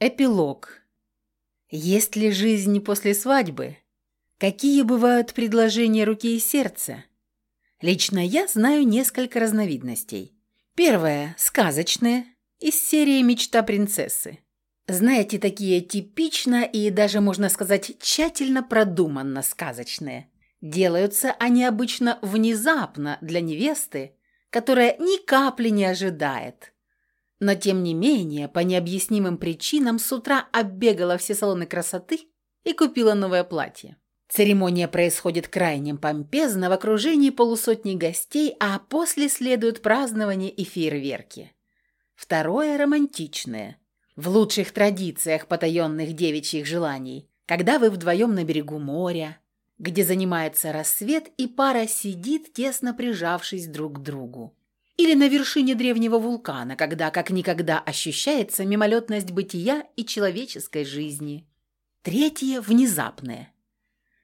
Эпилог. Есть ли жизнь после свадьбы? Какие бывают предложения руки и сердца? Лично я знаю несколько разновидностей. Первое – сказочное, из серии «Мечта принцессы». Знаете, такие типично и даже, можно сказать, тщательно продуманно сказочные. Делаются они обычно внезапно для невесты, которая ни капли не ожидает – но тем не менее, по необъяснимым причинам с утра оббегала все салоны красоты и купила новое платье. Церемония происходит крайне помпезно в окружении полусотни гостей, а после следует празднование и фейерверки. Второе – романтичное. В лучших традициях потаенных девичьих желаний, когда вы вдвоем на берегу моря, где занимается рассвет и пара сидит, тесно прижавшись друг к другу. Или на вершине древнего вулкана, когда как никогда ощущается мимолетность бытия и человеческой жизни. Третье – внезапное.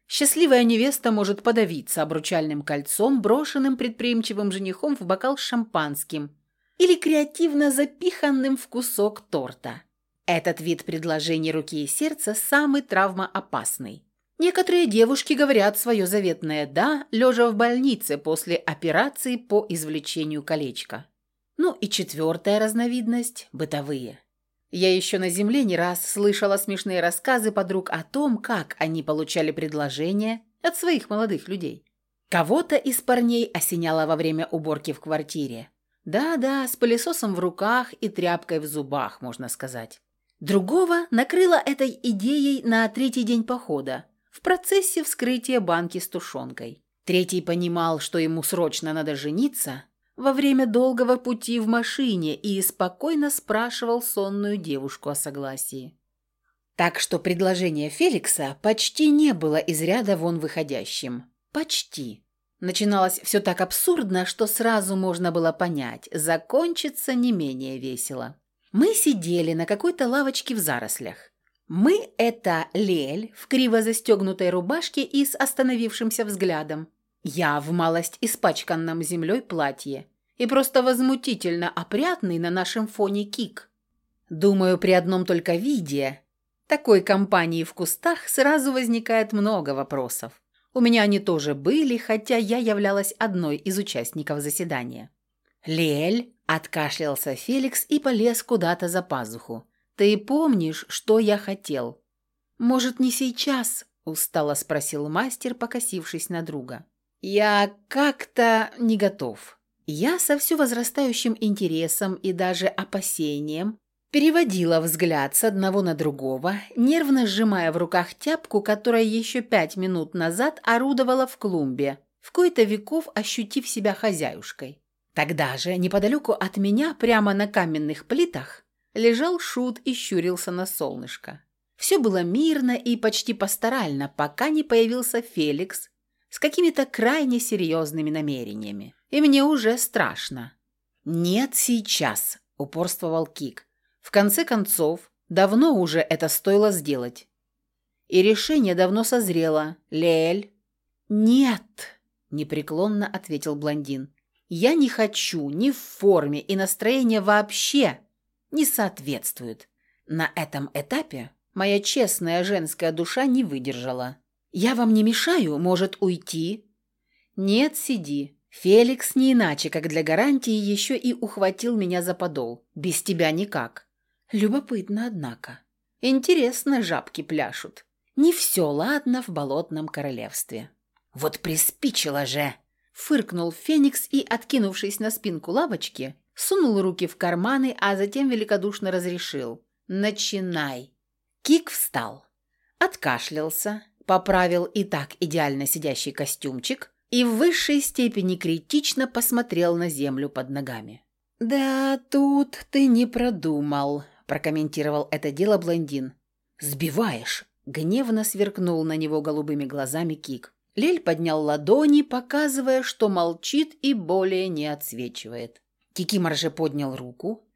Счастливая невеста может подавиться обручальным кольцом, брошенным предприимчивым женихом в бокал с шампанским или креативно запиханным в кусок торта. Этот вид предложений руки и сердца самый травмоопасный. Некоторые девушки говорят свое заветное «да», лежа в больнице после операции по извлечению колечка. Ну и четвертая разновидность – бытовые. Я еще на земле не раз слышала смешные рассказы подруг о том, как они получали предложения от своих молодых людей. Кого-то из парней осеняло во время уборки в квартире. Да-да, с пылесосом в руках и тряпкой в зубах, можно сказать. Другого накрыло этой идеей на третий день похода – в процессе вскрытия банки с тушенкой. Третий понимал, что ему срочно надо жениться во время долгого пути в машине и спокойно спрашивал сонную девушку о согласии. Так что предложение Феликса почти не было из ряда вон выходящим. Почти. Начиналось все так абсурдно, что сразу можно было понять, закончится не менее весело. Мы сидели на какой-то лавочке в зарослях. Мы – это Лель в криво застегнутой рубашке и с остановившимся взглядом. Я в малость испачканном землей платье и просто возмутительно опрятный на нашем фоне кик. Думаю, при одном только виде такой компании в кустах сразу возникает много вопросов. У меня они тоже были, хотя я являлась одной из участников заседания. «Лель!» – откашлялся Феликс и полез куда-то за пазуху. «Ты помнишь, что я хотел?» «Может, не сейчас?» – устало спросил мастер, покосившись на друга. «Я как-то не готов». Я со все возрастающим интересом и даже опасением переводила взгляд с одного на другого, нервно сжимая в руках тяпку, которая еще пять минут назад орудовала в клумбе, в кои-то веков ощутив себя хозяюшкой. Тогда же, неподалеку от меня, прямо на каменных плитах, лежал шут и щурился на солнышко. Все было мирно и почти пасторально, пока не появился Феликс с какими-то крайне серьезными намерениями. И мне уже страшно. «Нет, сейчас», — упорствовал Кик. «В конце концов, давно уже это стоило сделать. И решение давно созрело. Лель». «Нет», — непреклонно ответил блондин. «Я не хочу ни в форме и настроение вообще не соответствует. На этом этапе моя честная женская душа не выдержала. «Я вам не мешаю, может уйти?» «Нет, сиди. Феликс не иначе, как для гарантии, еще и ухватил меня за подол. Без тебя никак». Любопытно, однако. Интересно, жабки пляшут. Не все ладно в болотном королевстве. «Вот приспичило же!» Фыркнул Феникс и, откинувшись на спинку лавочки, сунул руки в карманы, а затем великодушно разрешил. «Начинай». Кик встал, откашлялся, поправил и так идеально сидящий костюмчик и в высшей степени критично посмотрел на землю под ногами. «Да, тут ты не продумал», – прокомментировал это дело блондин. «Сбиваешь», – гневно сверкнул на него голубыми глазами Кик. Лель поднял ладони, показывая, что молчит и более не отсвечивает. Кикимор же поднял руку,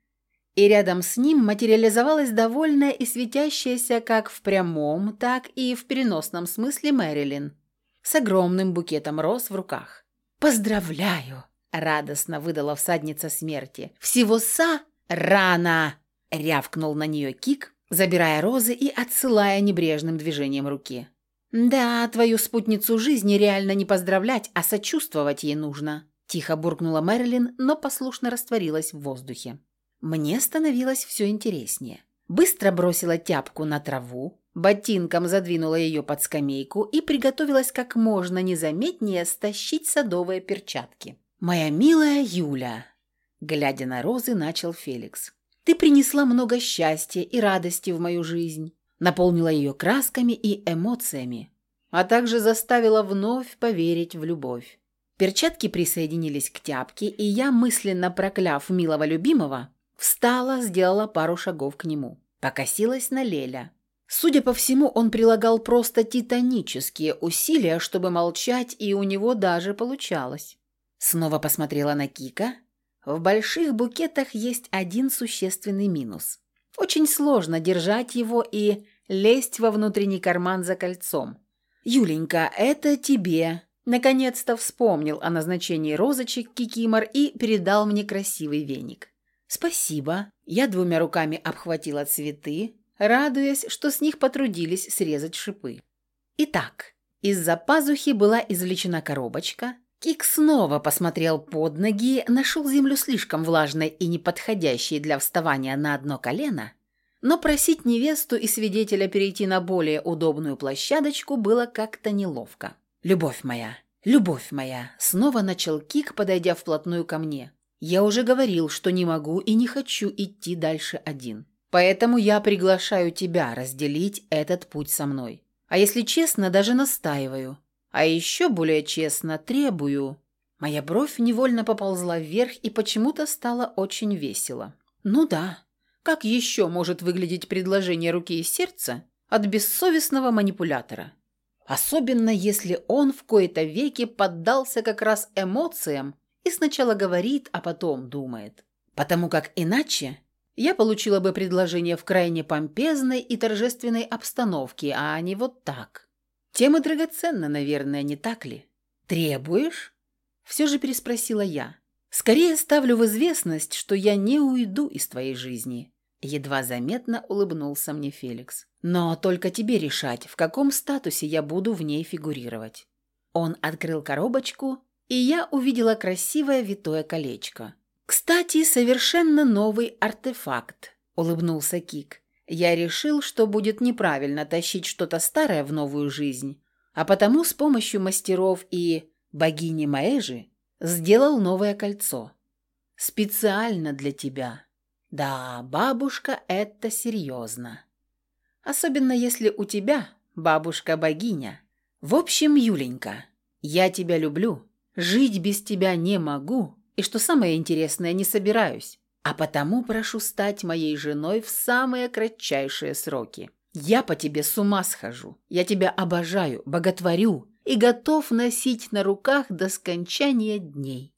и рядом с ним материализовалась довольная и светящаяся как в прямом, так и в переносном смысле Мэрилин с огромным букетом роз в руках. «Поздравляю!» – радостно выдала всадница смерти. «Всего са рано!» – рявкнул на нее Кик забирая розы и отсылая небрежным движением руки. «Да, твою спутницу жизни реально не поздравлять, а сочувствовать ей нужно», тихо буркнула Мэрилин, но послушно растворилась в воздухе. Мне становилось все интереснее. Быстро бросила тяпку на траву, ботинком задвинула ее под скамейку и приготовилась как можно незаметнее стащить садовые перчатки. «Моя милая Юля», — глядя на розы, начал Феликс, — «ты принесла много счастья и радости в мою жизнь, наполнила ее красками и эмоциями, а также заставила вновь поверить в любовь. Перчатки присоединились к тяпке, и я, мысленно прокляв милого любимого, встала, сделала пару шагов к нему. Покосилась на Леля. Судя по всему, он прилагал просто титанические усилия, чтобы молчать, и у него даже получалось. Снова посмотрела на Кика. В больших букетах есть один существенный минус. Очень сложно держать его и лезть во внутренний карман за кольцом. «Юленька, это тебе!» Наконец-то вспомнил о назначении розочек Кикимор и передал мне красивый веник. «Спасибо». Я двумя руками обхватила цветы, радуясь, что с них потрудились срезать шипы. Итак, из-за пазухи была извлечена коробочка. Кик снова посмотрел под ноги, нашел землю слишком влажной и неподходящей для вставания на одно колено, но просить невесту и свидетеля перейти на более удобную площадочку было как-то неловко. «Любовь моя, любовь моя!» Снова начал Кик, подойдя вплотную ко мне. «Я уже говорил, что не могу и не хочу идти дальше один. Поэтому я приглашаю тебя разделить этот путь со мной. А если честно, даже настаиваю. А еще более честно, требую». Моя бровь невольно поползла вверх и почему-то стало очень весело. «Ну да, как еще может выглядеть предложение руки и сердца от бессовестного манипулятора?» Особенно если он в кои-то веки поддался как раз эмоциям и сначала говорит, а потом думает. Потому как иначе я получила бы предложение в крайне помпезной и торжественной обстановке, а не вот так. Тема драгоценна, наверное, не так ли? «Требуешь?» Все же переспросила я. «Скорее ставлю в известность, что я не уйду из твоей жизни». Едва заметно улыбнулся мне Феликс. «Но только тебе решать, в каком статусе я буду в ней фигурировать». Он открыл коробочку, и я увидела красивое витое колечко. «Кстати, совершенно новый артефакт», — улыбнулся Кик. «Я решил, что будет неправильно тащить что-то старое в новую жизнь, а потому с помощью мастеров и богини Маэжи сделал новое кольцо. Специально для тебя. Да, бабушка, это серьезно. Особенно если у тебя бабушка-богиня. В общем, Юленька, я тебя люблю, жить без тебя не могу» И что самое интересное, не собираюсь. А потому прошу стать моей женой в самые кратчайшие сроки. Я по тебе с ума схожу. Я тебя обожаю, боготворю и готов носить на руках до скончания дней».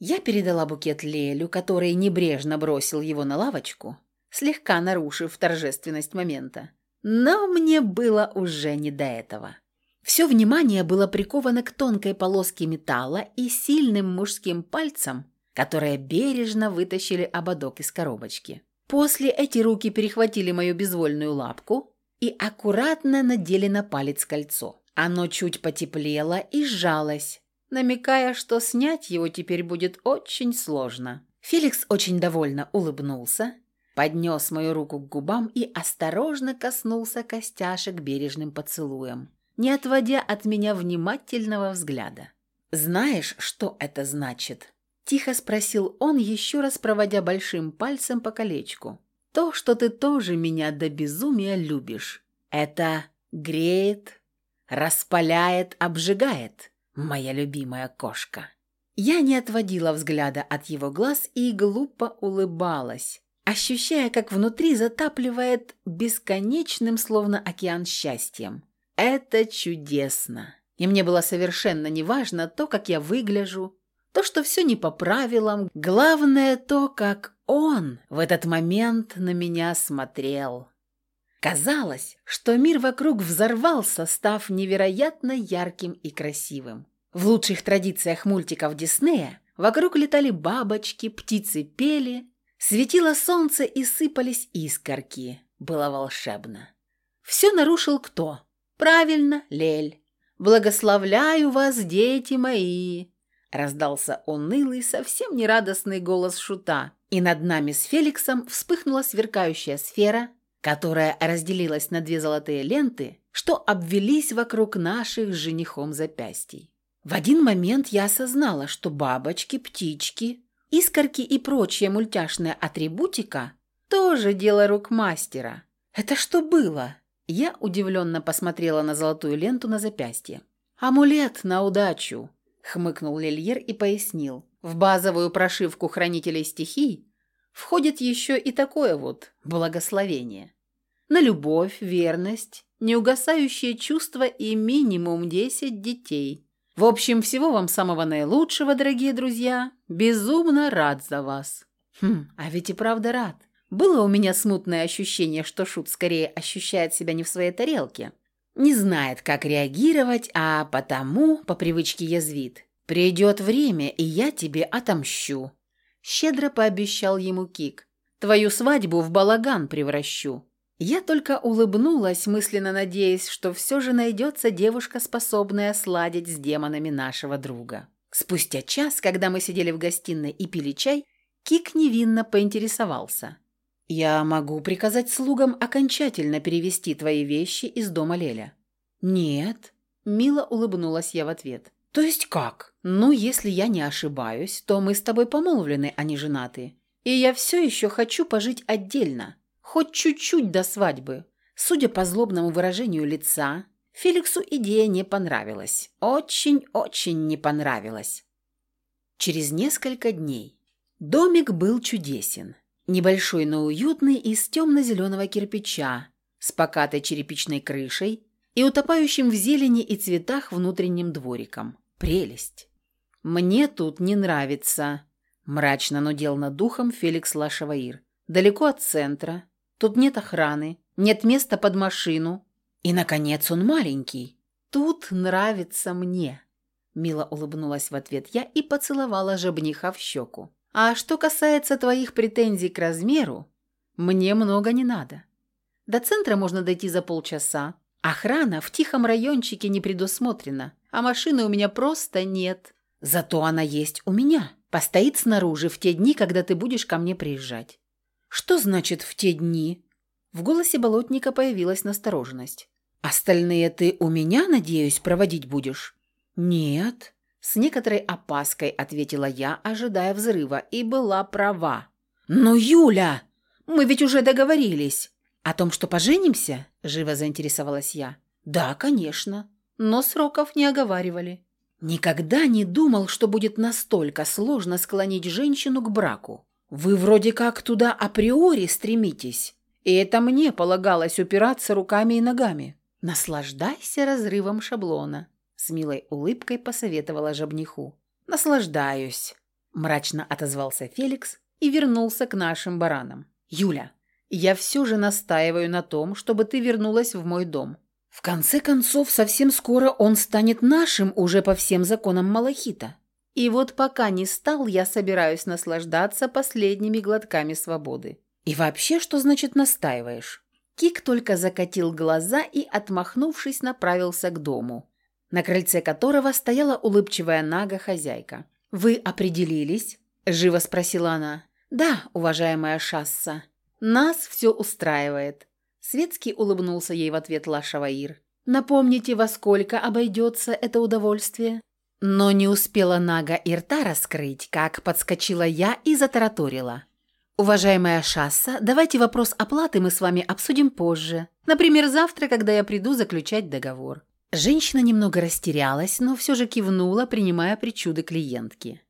Я передала букет Лелю, который небрежно бросил его на лавочку, слегка нарушив торжественность момента. Но мне было уже не до этого. Все внимание было приковано к тонкой полоске металла и сильным мужским пальцам, которые бережно вытащили ободок из коробочки. После эти руки перехватили мою безвольную лапку и аккуратно надели на палец кольцо. Оно чуть потеплело и сжалось, намекая, что снять его теперь будет очень сложно. Феликс очень довольно улыбнулся, поднес мою руку к губам и осторожно коснулся костяшек бережным поцелуем не отводя от меня внимательного взгляда. «Знаешь, что это значит?» Тихо спросил он, еще раз проводя большим пальцем по колечку. «То, что ты тоже меня до безумия любишь. Это греет, распаляет, обжигает, моя любимая кошка». Я не отводила взгляда от его глаз и глупо улыбалась, ощущая, как внутри затапливает бесконечным, словно океан счастьем. Это чудесно. И мне было совершенно неважно то, как я выгляжу, то, что все не по правилам. Главное то, как он в этот момент на меня смотрел. Казалось, что мир вокруг взорвался, став невероятно ярким и красивым. В лучших традициях мультиков Диснея вокруг летали бабочки, птицы пели, светило солнце и сыпались искорки. Было волшебно. Все нарушил кто? Правильно, Лель. «Благословляю вас, дети мои!» Раздался унылый, совсем нерадостный голос шута, и над нами с Феликсом вспыхнула сверкающая сфера, которая разделилась на две золотые ленты, что обвелись вокруг наших с женихом запястий. В один момент я осознала, что бабочки, птички, искорки и прочая мультяшная атрибутика тоже дело рук мастера. Это что было? Я удивленно посмотрела на золотую ленту на запястье. «Амулет на удачу!» – хмыкнул Лильер и пояснил. «В базовую прошивку хранителей стихий входит еще и такое вот благословение. На любовь, верность, неугасающее чувство и минимум 10 детей. В общем, всего вам самого наилучшего, дорогие друзья. Безумно рад за вас». Хм, а ведь и правда рад. Было у меня смутное ощущение, что Шут скорее ощущает себя не в своей тарелке. Не знает, как реагировать, а потому по привычке язвит. «Придет время, и я тебе отомщу», – щедро пообещал ему Кик. «Твою свадьбу в балаган превращу». Я только улыбнулась, мысленно надеясь, что все же найдется девушка, способная сладить с демонами нашего друга. Спустя час, когда мы сидели в гостиной и пили чай, Кик невинно поинтересовался. «Я могу приказать слугам окончательно перевести твои вещи из дома Леля». «Нет», – мило улыбнулась я в ответ. «То есть как? Ну, если я не ошибаюсь, то мы с тобой помолвлены, а не женаты. И я все еще хочу пожить отдельно, хоть чуть-чуть до свадьбы». Судя по злобному выражению лица, Феликсу идея не понравилась. Очень-очень не понравилась. Через несколько дней домик был чудесен. Небольшой, но уютный, из темно-зеленого кирпича, с покатой черепичной крышей и утопающим в зелени и цветах внутренним двориком. Прелесть! «Мне тут не нравится», – мрачно нудел над духом Феликс Лашаваир. «Далеко от центра. Тут нет охраны, нет места под машину. И, наконец, он маленький. Тут нравится мне». Мило улыбнулась в ответ я и поцеловала жабниха в щеку. А что касается твоих претензий к размеру, мне много не надо. До центра можно дойти за полчаса. Охрана в тихом райончике не предусмотрена, а машины у меня просто нет. Зато она есть у меня. Постоит снаружи в те дни, когда ты будешь ко мне приезжать. Что значит «в те дни»? В голосе болотника появилась настороженность. «Остальные ты у меня, надеюсь, проводить будешь?» «Нет», с некоторой опаской ответила я, ожидая взрыва, и была права. «Но, Юля, мы ведь уже договорились!» «О том, что поженимся?» – живо заинтересовалась я. «Да, конечно. Но сроков не оговаривали». «Никогда не думал, что будет настолько сложно склонить женщину к браку. Вы вроде как туда априори стремитесь, и это мне полагалось упираться руками и ногами. Наслаждайся разрывом шаблона. С милой улыбкой посоветовала жабниху. «Наслаждаюсь», – мрачно отозвался Феликс и вернулся к нашим баранам. «Юля, я все же настаиваю на том, чтобы ты вернулась в мой дом. В конце концов, совсем скоро он станет нашим уже по всем законам Малахита. И вот пока не стал, я собираюсь наслаждаться последними глотками свободы. И вообще, что значит настаиваешь?» Кик только закатил глаза и, отмахнувшись, направился к дому на крыльце которого стояла улыбчивая Нага хозяйка. «Вы определились?» – живо спросила она. «Да, уважаемая Шасса, нас все устраивает». Светский улыбнулся ей в ответ Лашаваир. «Напомните, во сколько обойдется это удовольствие?» Но не успела Нага и рта раскрыть, как подскочила я и затараторила. «Уважаемая Шасса, давайте вопрос оплаты мы с вами обсудим позже. Например, завтра, когда я приду заключать договор. Женщина немного растерялась, но все же кивнула, принимая причуды клиентки.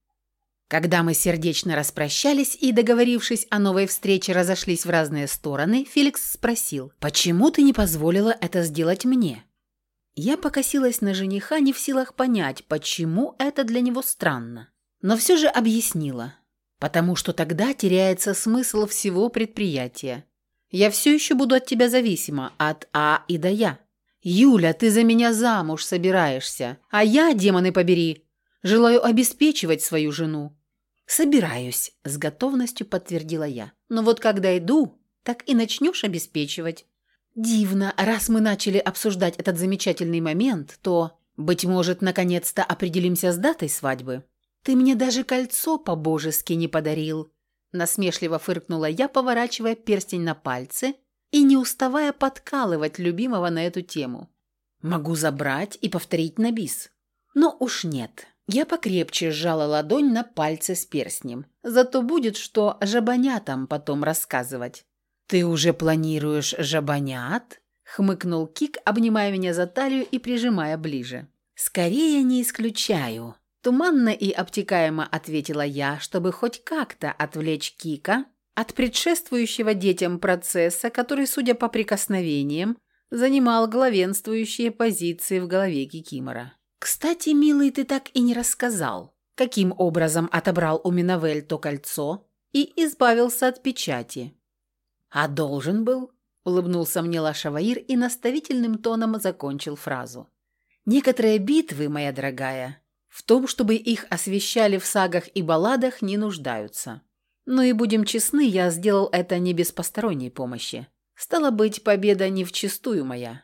Когда мы сердечно распрощались и, договорившись о новой встрече, разошлись в разные стороны, Феликс спросил, «Почему ты не позволила это сделать мне?» Я покосилась на жениха, не в силах понять, почему это для него странно. Но все же объяснила. «Потому что тогда теряется смысл всего предприятия. Я все еще буду от тебя зависима, от А и до Я». «Юля, ты за меня замуж собираешься, а я, демоны побери, желаю обеспечивать свою жену». «Собираюсь», – с готовностью подтвердила я. «Но вот когда иду, так и начнешь обеспечивать. Дивно, раз мы начали обсуждать этот замечательный момент, то, быть может, наконец-то определимся с датой свадьбы. Ты мне даже кольцо по-божески не подарил. Насмешливо фыркнула я, поворачивая перстень на пальце и не уставая подкалывать любимого на эту тему. Могу забрать и повторить на бис. Но уж нет. Я покрепче сжала ладонь на пальце с перстнем. Зато будет что жабонятам потом рассказывать. «Ты уже планируешь жабонят?» — хмыкнул Кик, обнимая меня за талию и прижимая ближе. «Скорее не исключаю», — туманно и обтекаемо ответила я, чтобы хоть как-то отвлечь Кика от предшествующего детям процесса, который, судя по прикосновениям, занимал главенствующие позиции в голове Кикимора. «Кстати, милый, ты так и не рассказал, каким образом отобрал у Миновель то кольцо и избавился от печати». «А должен был?» – улыбнулся мне Лашаваир и наставительным тоном закончил фразу. «Некоторые битвы, моя дорогая, в том, чтобы их освещали в сагах и балладах, не нуждаются. Ну и будем честны, я сделал это не без посторонней помощи. Стало быть, победа не вчистую моя.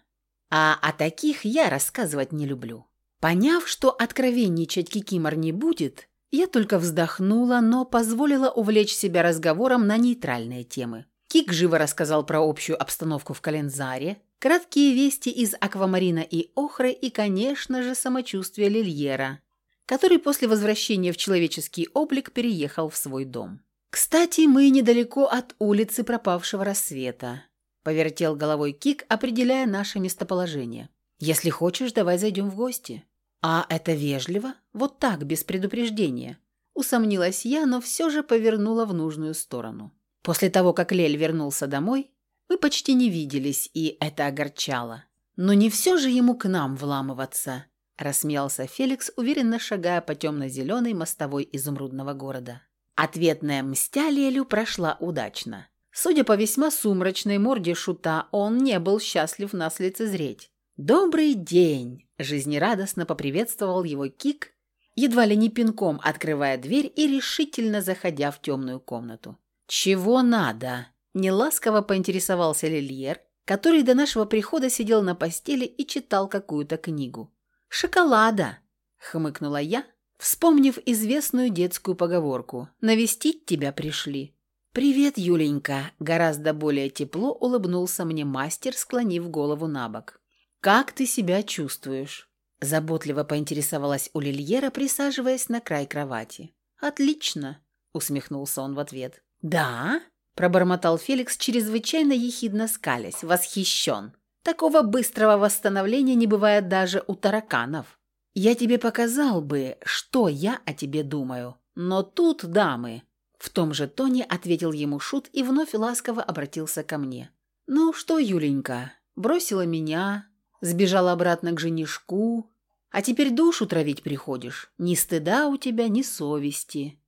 А о таких я рассказывать не люблю». Поняв, что откровенничать Кикимор не будет, я только вздохнула, но позволила увлечь себя разговором на нейтральные темы. Кик живо рассказал про общую обстановку в Калензаре, краткие вести из Аквамарина и Охры и, конечно же, самочувствие Лильера, который после возвращения в человеческий облик переехал в свой дом. «Кстати, мы недалеко от улицы пропавшего рассвета», — повертел головой Кик, определяя наше местоположение. «Если хочешь, давай зайдем в гости». «А это вежливо? Вот так, без предупреждения?» Усомнилась я, но все же повернула в нужную сторону. После того, как Лель вернулся домой, мы почти не виделись, и это огорчало. Но не все же ему к нам вламываться, рассмеялся Феликс, уверенно шагая по темно-зеленой мостовой изумрудного города. Ответная мстя Лелю прошла удачно. Судя по весьма сумрачной морде шута, он не был счастлив нас лицезреть. «Добрый день!» – жизнерадостно поприветствовал его Кик, едва ли не пинком открывая дверь и решительно заходя в темную комнату. «Чего надо?» – неласково поинтересовался Лильер, который до нашего прихода сидел на постели и читал какую-то книгу. «Шоколада!» – хмыкнула я, вспомнив известную детскую поговорку «Навестить тебя пришли». «Привет, Юленька!» – гораздо более тепло улыбнулся мне мастер, склонив голову на бок. «Как ты себя чувствуешь?» – заботливо поинтересовалась у Лильера, присаживаясь на край кровати. «Отлично!» – усмехнулся он в ответ. «Да?» – пробормотал Феликс, чрезвычайно ехидно скалясь, восхищен. «Такого быстрого восстановления не бывает даже у тараканов. Я тебе показал бы, что я о тебе думаю. Но тут, дамы...» В том же тоне ответил ему Шут и вновь ласково обратился ко мне. «Ну что, Юленька, бросила меня, сбежала обратно к женишку, а теперь душу травить приходишь. Ни стыда у тебя, ни совести.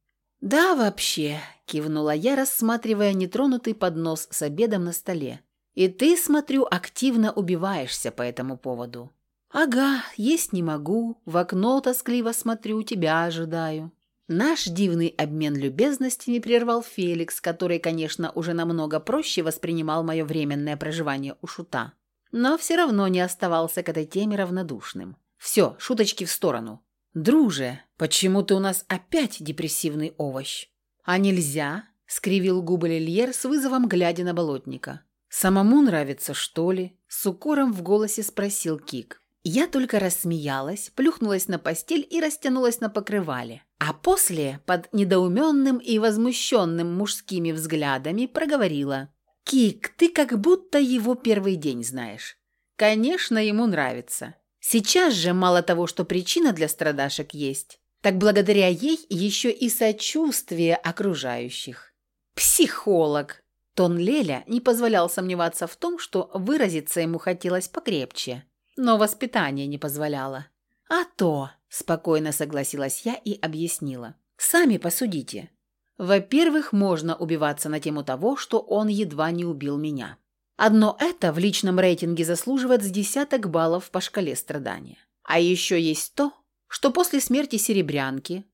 «Да, вообще», – кивнула я, рассматривая нетронутый поднос с обедом на столе. «И ты, смотрю, активно убиваешься по этому поводу». «Ага, есть не могу, в окно тоскливо смотрю, тебя ожидаю». Наш дивный обмен любезностями прервал Феликс, который, конечно, уже намного проще воспринимал мое временное проживание у Шута, но все равно не оставался к этой теме равнодушным. «Все, шуточки в сторону. «Друже, почему ты у нас опять депрессивный овощ?» «А нельзя?» — скривил губы Лильер с вызовом, глядя на болотника. «Самому нравится, что ли?» — с укором в голосе спросил Кик. Я только рассмеялась, плюхнулась на постель и растянулась на покрывале. А после, под недоуменным и возмущенным мужскими взглядами, проговорила. «Кик, ты как будто его первый день знаешь. Конечно, ему нравится. Сейчас же мало того, что причина для страдашек есть, так благодаря ей еще и сочувствие окружающих. Психолог. Тон Леля не позволял сомневаться в том, что выразиться ему хотелось покрепче, но воспитание не позволяло. «А то», – спокойно согласилась я и объяснила. «Сами посудите. Во-первых, можно убиваться на тему того, что он едва не убил меня. Одно это в личном рейтинге заслуживает с десяток баллов по шкале страдания. А еще есть то, что после смерти Серебрянки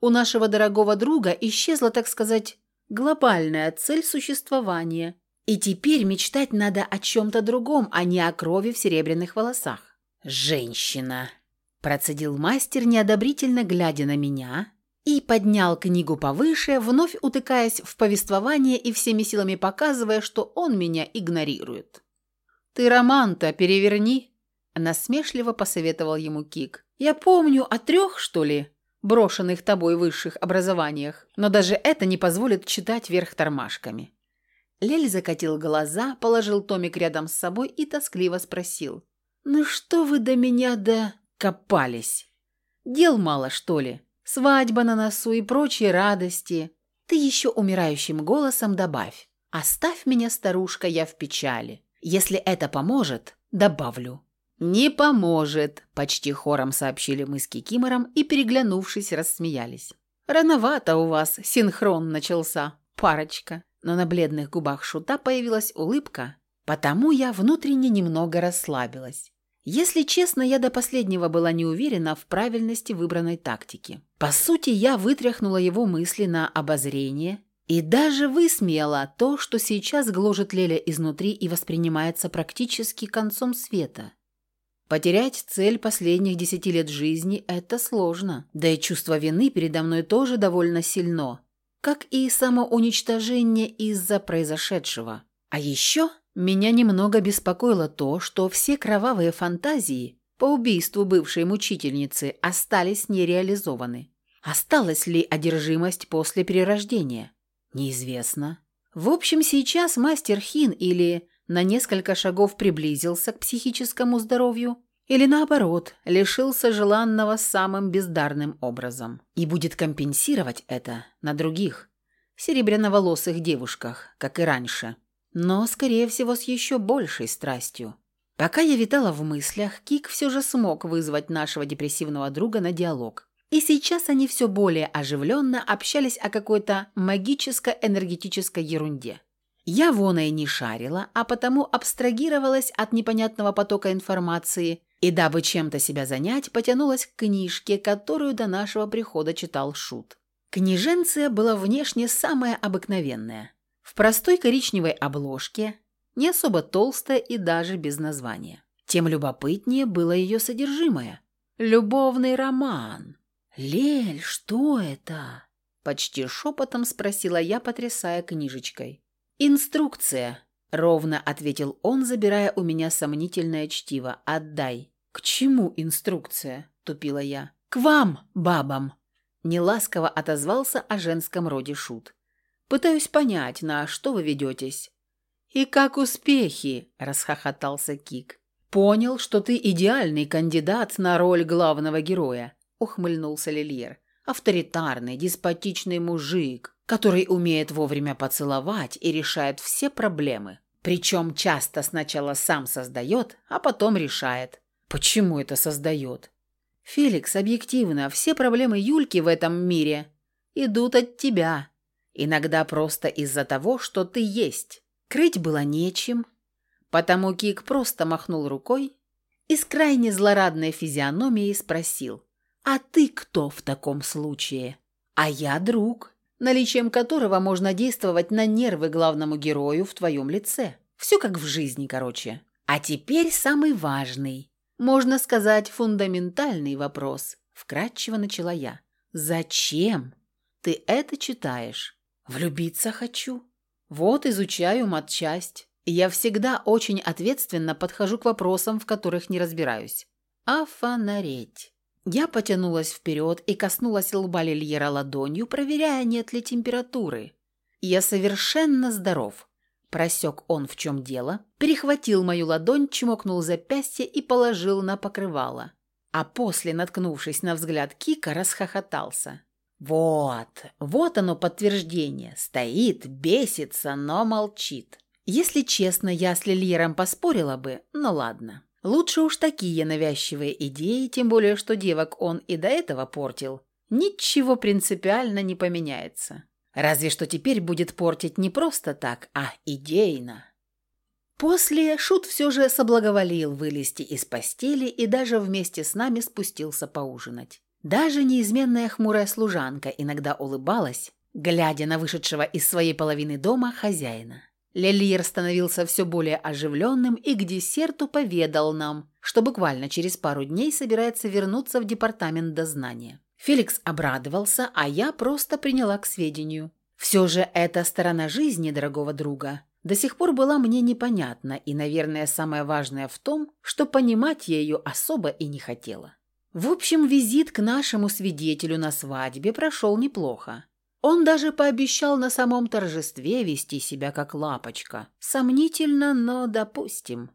у нашего дорогого друга исчезла, так сказать, глобальная цель существования И теперь мечтать надо о чем-то другом, а не о крови в серебряных волосах. «Женщина!» – процедил мастер, неодобрительно глядя на меня, и поднял книгу повыше, вновь утыкаясь в повествование и всеми силами показывая, что он меня игнорирует. «Ты роман-то переверни!» – насмешливо посоветовал ему Кик. «Я помню о трех, что ли, брошенных тобой высших образованиях, но даже это не позволит читать вверх тормашками». Лель закатил глаза, положил томик рядом с собой и тоскливо спросил. «Ну что вы до меня докопались? Дел мало, что ли? Свадьба на носу и прочие радости. Ты еще умирающим голосом добавь. Оставь меня, старушка, я в печали. Если это поможет, добавлю». «Не поможет», – почти хором сообщили мы с Кикимором и, переглянувшись, рассмеялись. «Рановато у вас синхрон начался, парочка» но на бледных губах шута появилась улыбка, потому я внутренне немного расслабилась. Если честно, я до последнего была не уверена в правильности выбранной тактики. По сути, я вытряхнула его мысли на обозрение и даже высмеяла то, что сейчас гложет Леля изнутри и воспринимается практически концом света. Потерять цель последних десяти лет жизни – это сложно. Да и чувство вины передо мной тоже довольно сильно как и самоуничтожение из-за произошедшего. А еще меня немного беспокоило то, что все кровавые фантазии по убийству бывшей мучительницы остались нереализованы. Осталась ли одержимость после перерождения? Неизвестно. В общем, сейчас мастер Хин или на несколько шагов приблизился к психическому здоровью, или наоборот, лишился желанного самым бездарным образом. И будет компенсировать это на других, серебряноволосых девушках, как и раньше. Но, скорее всего, с еще большей страстью. Пока я витала в мыслях, Кик все же смог вызвать нашего депрессивного друга на диалог. И сейчас они все более оживленно общались о какой-то магическо-энергетической ерунде. Я вона и не шарила, а потому абстрагировалась от непонятного потока информации и, дабы чем-то себя занять, потянулась к книжке, которую до нашего прихода читал Шут. Книженция была внешне самая обыкновенная. В простой коричневой обложке, не особо толстая и даже без названия. Тем любопытнее было ее содержимое. Любовный роман. «Лель, что это?» Почти шепотом спросила я, потрясая книжечкой. «Инструкция», — ровно ответил он, забирая у меня сомнительное чтиво. «Отдай». «К чему инструкция?» – тупила я. «К вам, бабам!» – неласково отозвался о женском роде шут. «Пытаюсь понять, на что вы ведетесь». «И как успехи?» – расхохотался Кик. «Понял, что ты идеальный кандидат на роль главного героя», – ухмыльнулся Лильер. «Авторитарный, деспотичный мужик, который умеет вовремя поцеловать и решает все проблемы. Причем часто сначала сам создает, а потом решает. Почему это создает? Феликс, объективно, все проблемы Юльки в этом мире идут от тебя. Иногда просто из-за того, что ты есть. Крыть было нечем. Потому Кик просто махнул рукой и с крайне злорадной физиономией спросил, «А ты кто в таком случае?» «А я друг, наличием которого можно действовать на нервы главному герою в твоем лице. Все как в жизни, короче. А теперь самый важный можно сказать, фундаментальный вопрос, вкратчиво начала я. Зачем ты это читаешь? Влюбиться хочу. Вот изучаю матчасть. Я всегда очень ответственно подхожу к вопросам, в которых не разбираюсь. А фонареть. Я потянулась вперед и коснулась лба Лильера ладонью, проверяя, нет ли температуры. Я совершенно здоров. Просек он, в чем дело, перехватил мою ладонь, чмокнул запястье и положил на покрывало. А после, наткнувшись на взгляд Кика, расхохотался. «Вот, вот оно подтверждение. Стоит, бесится, но молчит. Если честно, я с Лильером поспорила бы, но ладно. Лучше уж такие навязчивые идеи, тем более, что девок он и до этого портил. Ничего принципиально не поменяется. Разве что теперь будет портить не просто так, а идейно. После Шут все же соблаговолил вылезти из постели и даже вместе с нами спустился поужинать. Даже неизменная хмурая служанка иногда улыбалась, глядя на вышедшего из своей половины дома хозяина. Лельер становился все более оживленным и к десерту поведал нам, что буквально через пару дней собирается вернуться в департамент дознания. Феликс обрадовался, а я просто приняла к сведению. Все же эта сторона жизни дорогого друга до сих пор была мне непонятна, и, наверное, самое важное в том, что понимать я ее особо и не хотела. В общем, визит к нашему свидетелю на свадьбе прошел неплохо. Он даже пообещал на самом торжестве вести себя как лапочка. Сомнительно, но допустим.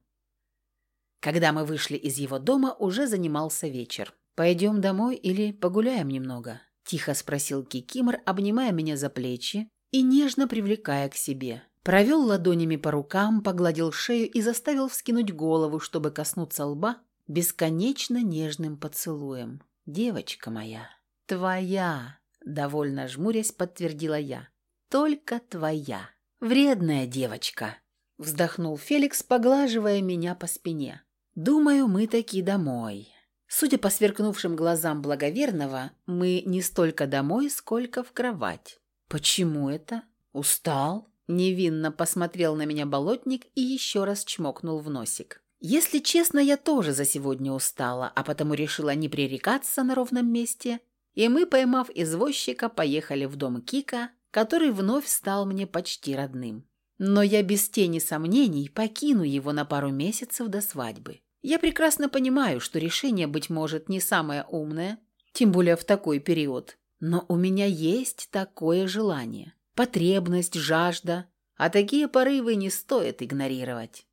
Когда мы вышли из его дома, уже занимался вечер. «Пойдем домой или погуляем немного?» – тихо спросил Кикимор, обнимая меня за плечи и нежно привлекая к себе. Провел ладонями по рукам, погладил шею и заставил вскинуть голову, чтобы коснуться лба бесконечно нежным поцелуем. «Девочка моя, твоя!» Довольно жмурясь, подтвердила я. «Только твоя. Вредная девочка!» Вздохнул Феликс, поглаживая меня по спине. «Думаю, мы таки домой». Судя по сверкнувшим глазам благоверного, мы не столько домой, сколько в кровать. «Почему это? Устал?» Невинно посмотрел на меня болотник и еще раз чмокнул в носик. «Если честно, я тоже за сегодня устала, а потому решила не пререкаться на ровном месте и мы, поймав извозчика, поехали в дом Кика, который вновь стал мне почти родным. Но я без тени сомнений покину его на пару месяцев до свадьбы. Я прекрасно понимаю, что решение, быть может, не самое умное, тем более в такой период, но у меня есть такое желание, потребность, жажда, а такие порывы не стоит игнорировать.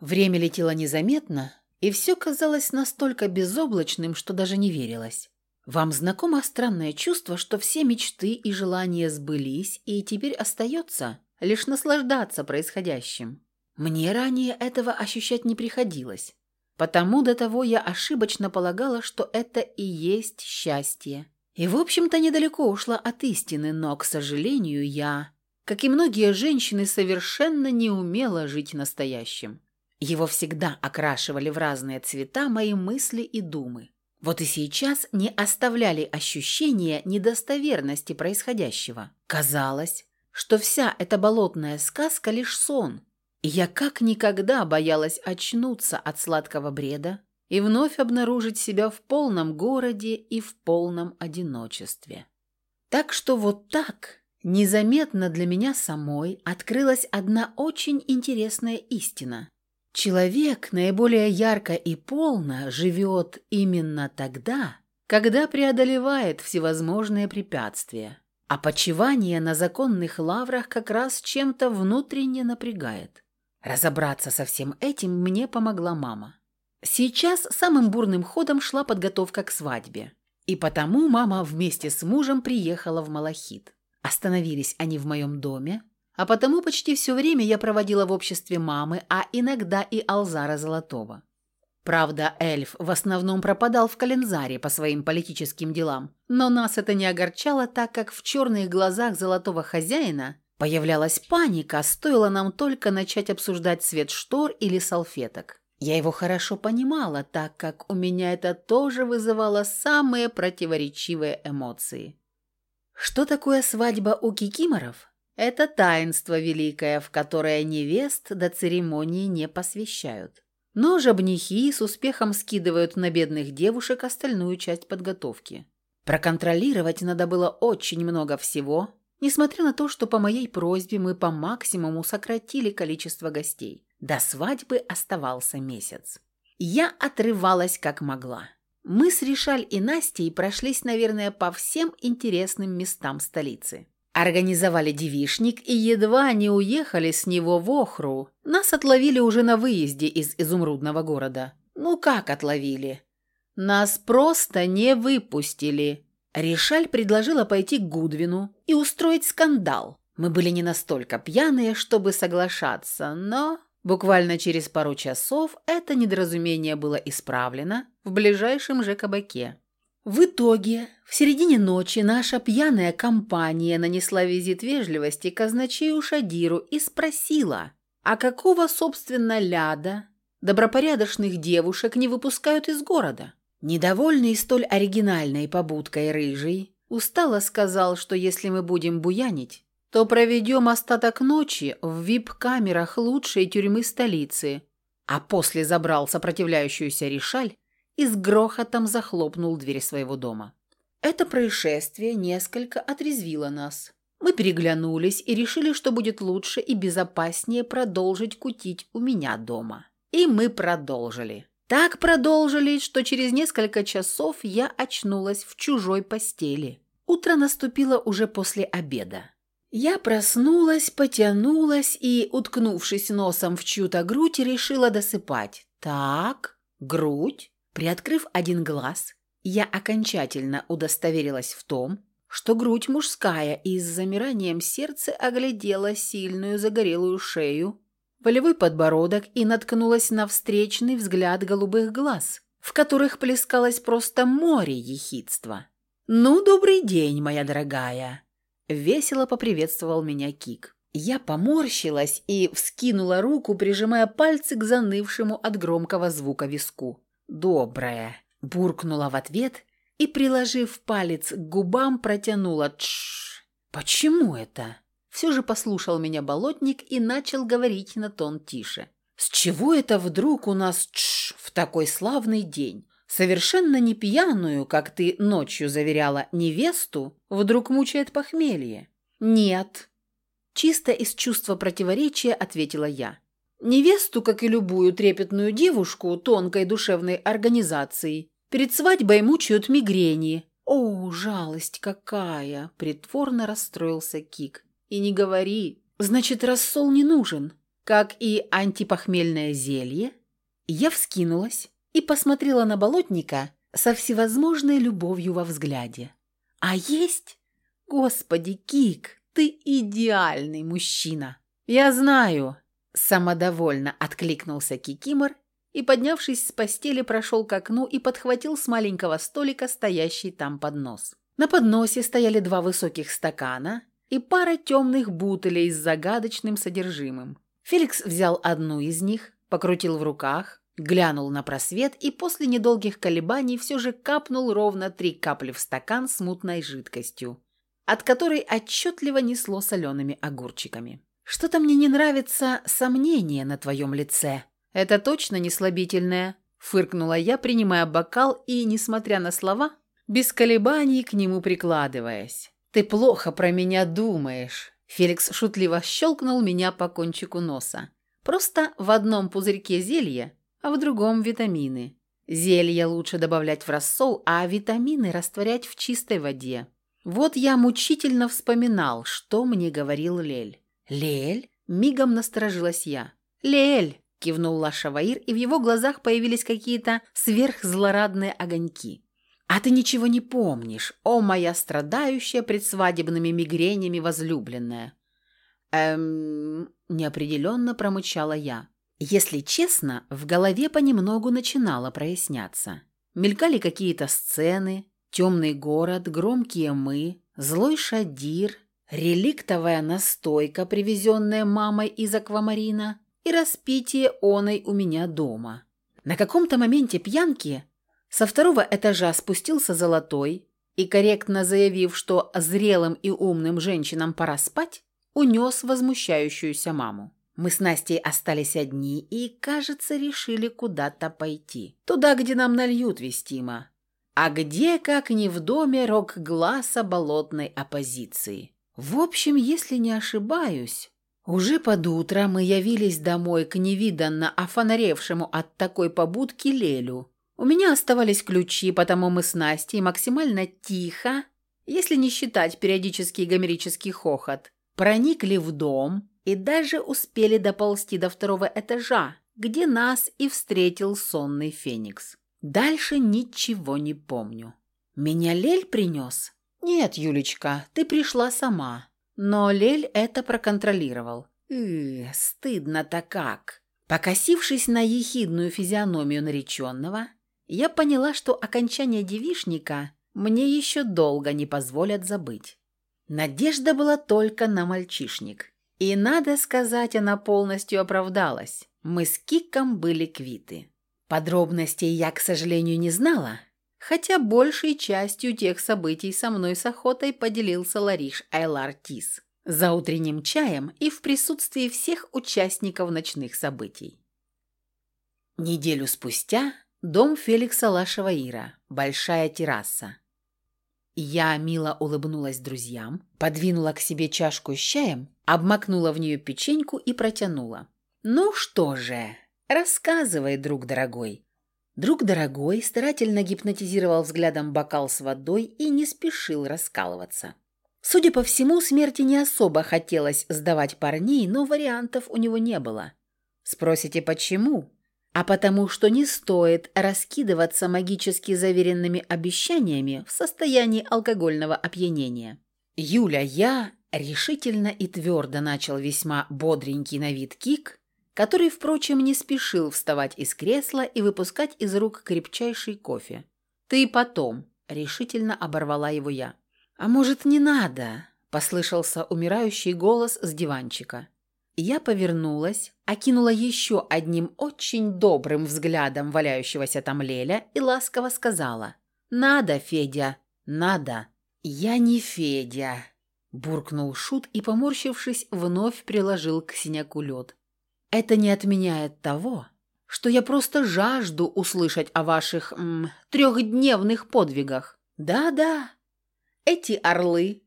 Время летело незаметно, и все казалось настолько безоблачным, что даже не верилось. Вам знакомо странное чувство, что все мечты и желания сбылись, и теперь остается лишь наслаждаться происходящим? Мне ранее этого ощущать не приходилось, потому до того я ошибочно полагала, что это и есть счастье. И, в общем-то, недалеко ушла от истины, но, к сожалению, я, как и многие женщины, совершенно не умела жить настоящим. Его всегда окрашивали в разные цвета мои мысли и думы. Вот и сейчас не оставляли ощущения недостоверности происходящего. Казалось, что вся эта болотная сказка лишь сон, и я как никогда боялась очнуться от сладкого бреда и вновь обнаружить себя в полном городе и в полном одиночестве. Так что вот так, незаметно для меня самой, открылась одна очень интересная истина, Человек наиболее ярко и полно живет именно тогда, когда преодолевает всевозможные препятствия, а почивание на законных лаврах как раз чем-то внутренне напрягает. Разобраться со всем этим мне помогла мама. Сейчас самым бурным ходом шла подготовка к свадьбе, и потому мама вместе с мужем приехала в Малахит. Остановились они в моем доме, а потому почти все время я проводила в обществе мамы, а иногда и Алзара Золотого. Правда, эльф в основном пропадал в Калензаре по своим политическим делам, но нас это не огорчало, так как в черных глазах золотого хозяина появлялась паника, стоило нам только начать обсуждать цвет штор или салфеток. Я его хорошо понимала, так как у меня это тоже вызывало самые противоречивые эмоции. Что такое свадьба у кикиморов? Это таинство великое, в которое невест до церемонии не посвящают. Но жабнихи с успехом скидывают на бедных девушек остальную часть подготовки. Проконтролировать надо было очень много всего, несмотря на то, что по моей просьбе мы по максимуму сократили количество гостей. До свадьбы оставался месяц. Я отрывалась как могла. Мы с Ришаль и Настей прошлись, наверное, по всем интересным местам столицы. Организовали девишник и едва не уехали с него в Охру. Нас отловили уже на выезде из изумрудного города. Ну как отловили? Нас просто не выпустили. Ришаль предложила пойти к Гудвину и устроить скандал. Мы были не настолько пьяные, чтобы соглашаться, но буквально через пару часов это недоразумение было исправлено в ближайшем же кабаке. В итоге, в середине ночи наша пьяная компания нанесла визит вежливости казначею Шадиру и спросила, а какого, собственно, ляда добропорядочных девушек не выпускают из города? Недовольный столь оригинальной побудкой рыжий, устало сказал, что если мы будем буянить, то проведем остаток ночи в вип-камерах лучшей тюрьмы столицы». А после забрал сопротивляющуюся Ришаль и с грохотом захлопнул дверь своего дома. Это происшествие несколько отрезвило нас. Мы переглянулись и решили, что будет лучше и безопаснее продолжить кутить у меня дома. И мы продолжили. Так продолжили, что через несколько часов я очнулась в чужой постели. Утро наступило уже после обеда. Я проснулась, потянулась и, уткнувшись носом в чью-то грудь, решила досыпать. Так, грудь. Приоткрыв один глаз, я окончательно удостоверилась в том, что грудь мужская и с замиранием сердца оглядела сильную загорелую шею, волевой подбородок и наткнулась на встречный взгляд голубых глаз, в которых плескалось просто море ехидства. «Ну, добрый день, моя дорогая!» Весело поприветствовал меня Кик. Я поморщилась и вскинула руку, прижимая пальцы к занывшему от громкого звука виску. «Доброе!» Буркнула в ответ и, приложив палец к губам, протянула «Тш». «Почему это?» Все же послушал меня болотник и начал говорить на тон тише. «С чего это вдруг у нас «Тш» в такой славный день? Совершенно не пьяную, как ты ночью заверяла, невесту, вдруг мучает похмелье?» «Нет». Чисто из чувства противоречия ответила я. Невесту, как и любую трепетную девушку тонкой душевной организации, Перед свадьбой мучают мигрени. О, жалость какая! Притворно расстроился Кик. И не говори. Значит, рассол не нужен. Как и антипохмельное зелье. Я вскинулась и посмотрела на болотника со всевозможной любовью во взгляде. А есть? Господи, Кик, ты идеальный мужчина. Я знаю, самодовольно откликнулся Кикимор и, поднявшись с постели, прошел к окну и подхватил с маленького столика стоящий там поднос. На подносе стояли два высоких стакана и пара темных бутылей с загадочным содержимым. Феликс взял одну из них, покрутил в руках, глянул на просвет и после недолгих колебаний все же капнул ровно три капли в стакан с мутной жидкостью, от которой отчетливо несло солеными огурчиками. «Что-то мне не нравится сомнение на твоем лице», «Это точно не слабительное», – фыркнула я, принимая бокал и, несмотря на слова, без колебаний к нему прикладываясь. «Ты плохо про меня думаешь», – Феликс шутливо щелкнул меня по кончику носа. «Просто в одном пузырьке зелье, а в другом витамины. Зелье лучше добавлять в рассол, а витамины растворять в чистой воде. Вот я мучительно вспоминал, что мне говорил Лель. «Лель?» – мигом насторожилась я. «Лель!» кивнул Лашаваир, и в его глазах появились какие-то сверхзлорадные огоньки. «А ты ничего не помнишь, о моя страдающая предсвадебными мигренями возлюбленная!» «Эм...» – неопределенно промычала я. Если честно, в голове понемногу начинало проясняться. Мелькали какие-то сцены, темный город, громкие мы, злой шадир, реликтовая настойка, привезенная мамой из аквамарина – и распитие оной у меня дома. На каком-то моменте пьянки со второго этажа спустился золотой и, корректно заявив, что зрелым и умным женщинам пора спать, унес возмущающуюся маму. Мы с Настей остались одни и, кажется, решили куда-то пойти. Туда, где нам нальют вестимо. А где, как не в доме рок-гласа болотной оппозиции. В общем, если не ошибаюсь, уже под утро мы явились домой к невиданно офонаревшему от такой побудки Лелю. У меня оставались ключи, потому мы с Настей максимально тихо, если не считать периодический гомерический хохот, проникли в дом и даже успели доползти до второго этажа, где нас и встретил сонный Феникс. Дальше ничего не помню. Меня Лель принес? Нет, Юлечка, ты пришла сама. Но Лель это проконтролировал. Эх, стыдно-то как. Покосившись на ехидную физиономию нареченного, я поняла, что окончание девишника мне еще долго не позволят забыть. Надежда была только на мальчишник. И, надо сказать, она полностью оправдалась. Мы с Киком были квиты. Подробностей я, к сожалению, не знала, хотя большей частью тех событий со мной с охотой поделился Лариш Айлар Тис. за утренним чаем и в присутствии всех участников ночных событий. Неделю спустя дом Феликса Лашаваира, большая терраса. Я мило улыбнулась друзьям, подвинула к себе чашку с чаем, обмакнула в нее печеньку и протянула. «Ну что же, рассказывай, друг дорогой». Друг дорогой старательно гипнотизировал взглядом бокал с водой и не спешил раскалываться. Судя по всему, смерти не особо хотелось сдавать парней, но вариантов у него не было. Спросите, почему? а потому что не стоит раскидываться магически заверенными обещаниями в состоянии алкогольного опьянения. Юля, я решительно и твердо начал весьма бодренький на вид кик, который, впрочем, не спешил вставать из кресла и выпускать из рук крепчайший кофе. «Ты потом», — решительно оборвала его я. «А может, не надо?» — послышался умирающий голос с диванчика. Я повернулась, окинула еще одним очень добрым взглядом валяющегося там Леля и ласково сказала «Надо, Федя, надо». «Я не Федя», – буркнул Шут и, поморщившись, вновь приложил к синяку лед. «Это не отменяет того, что я просто жажду услышать о ваших м, трехдневных подвигах. Да-да, эти орлы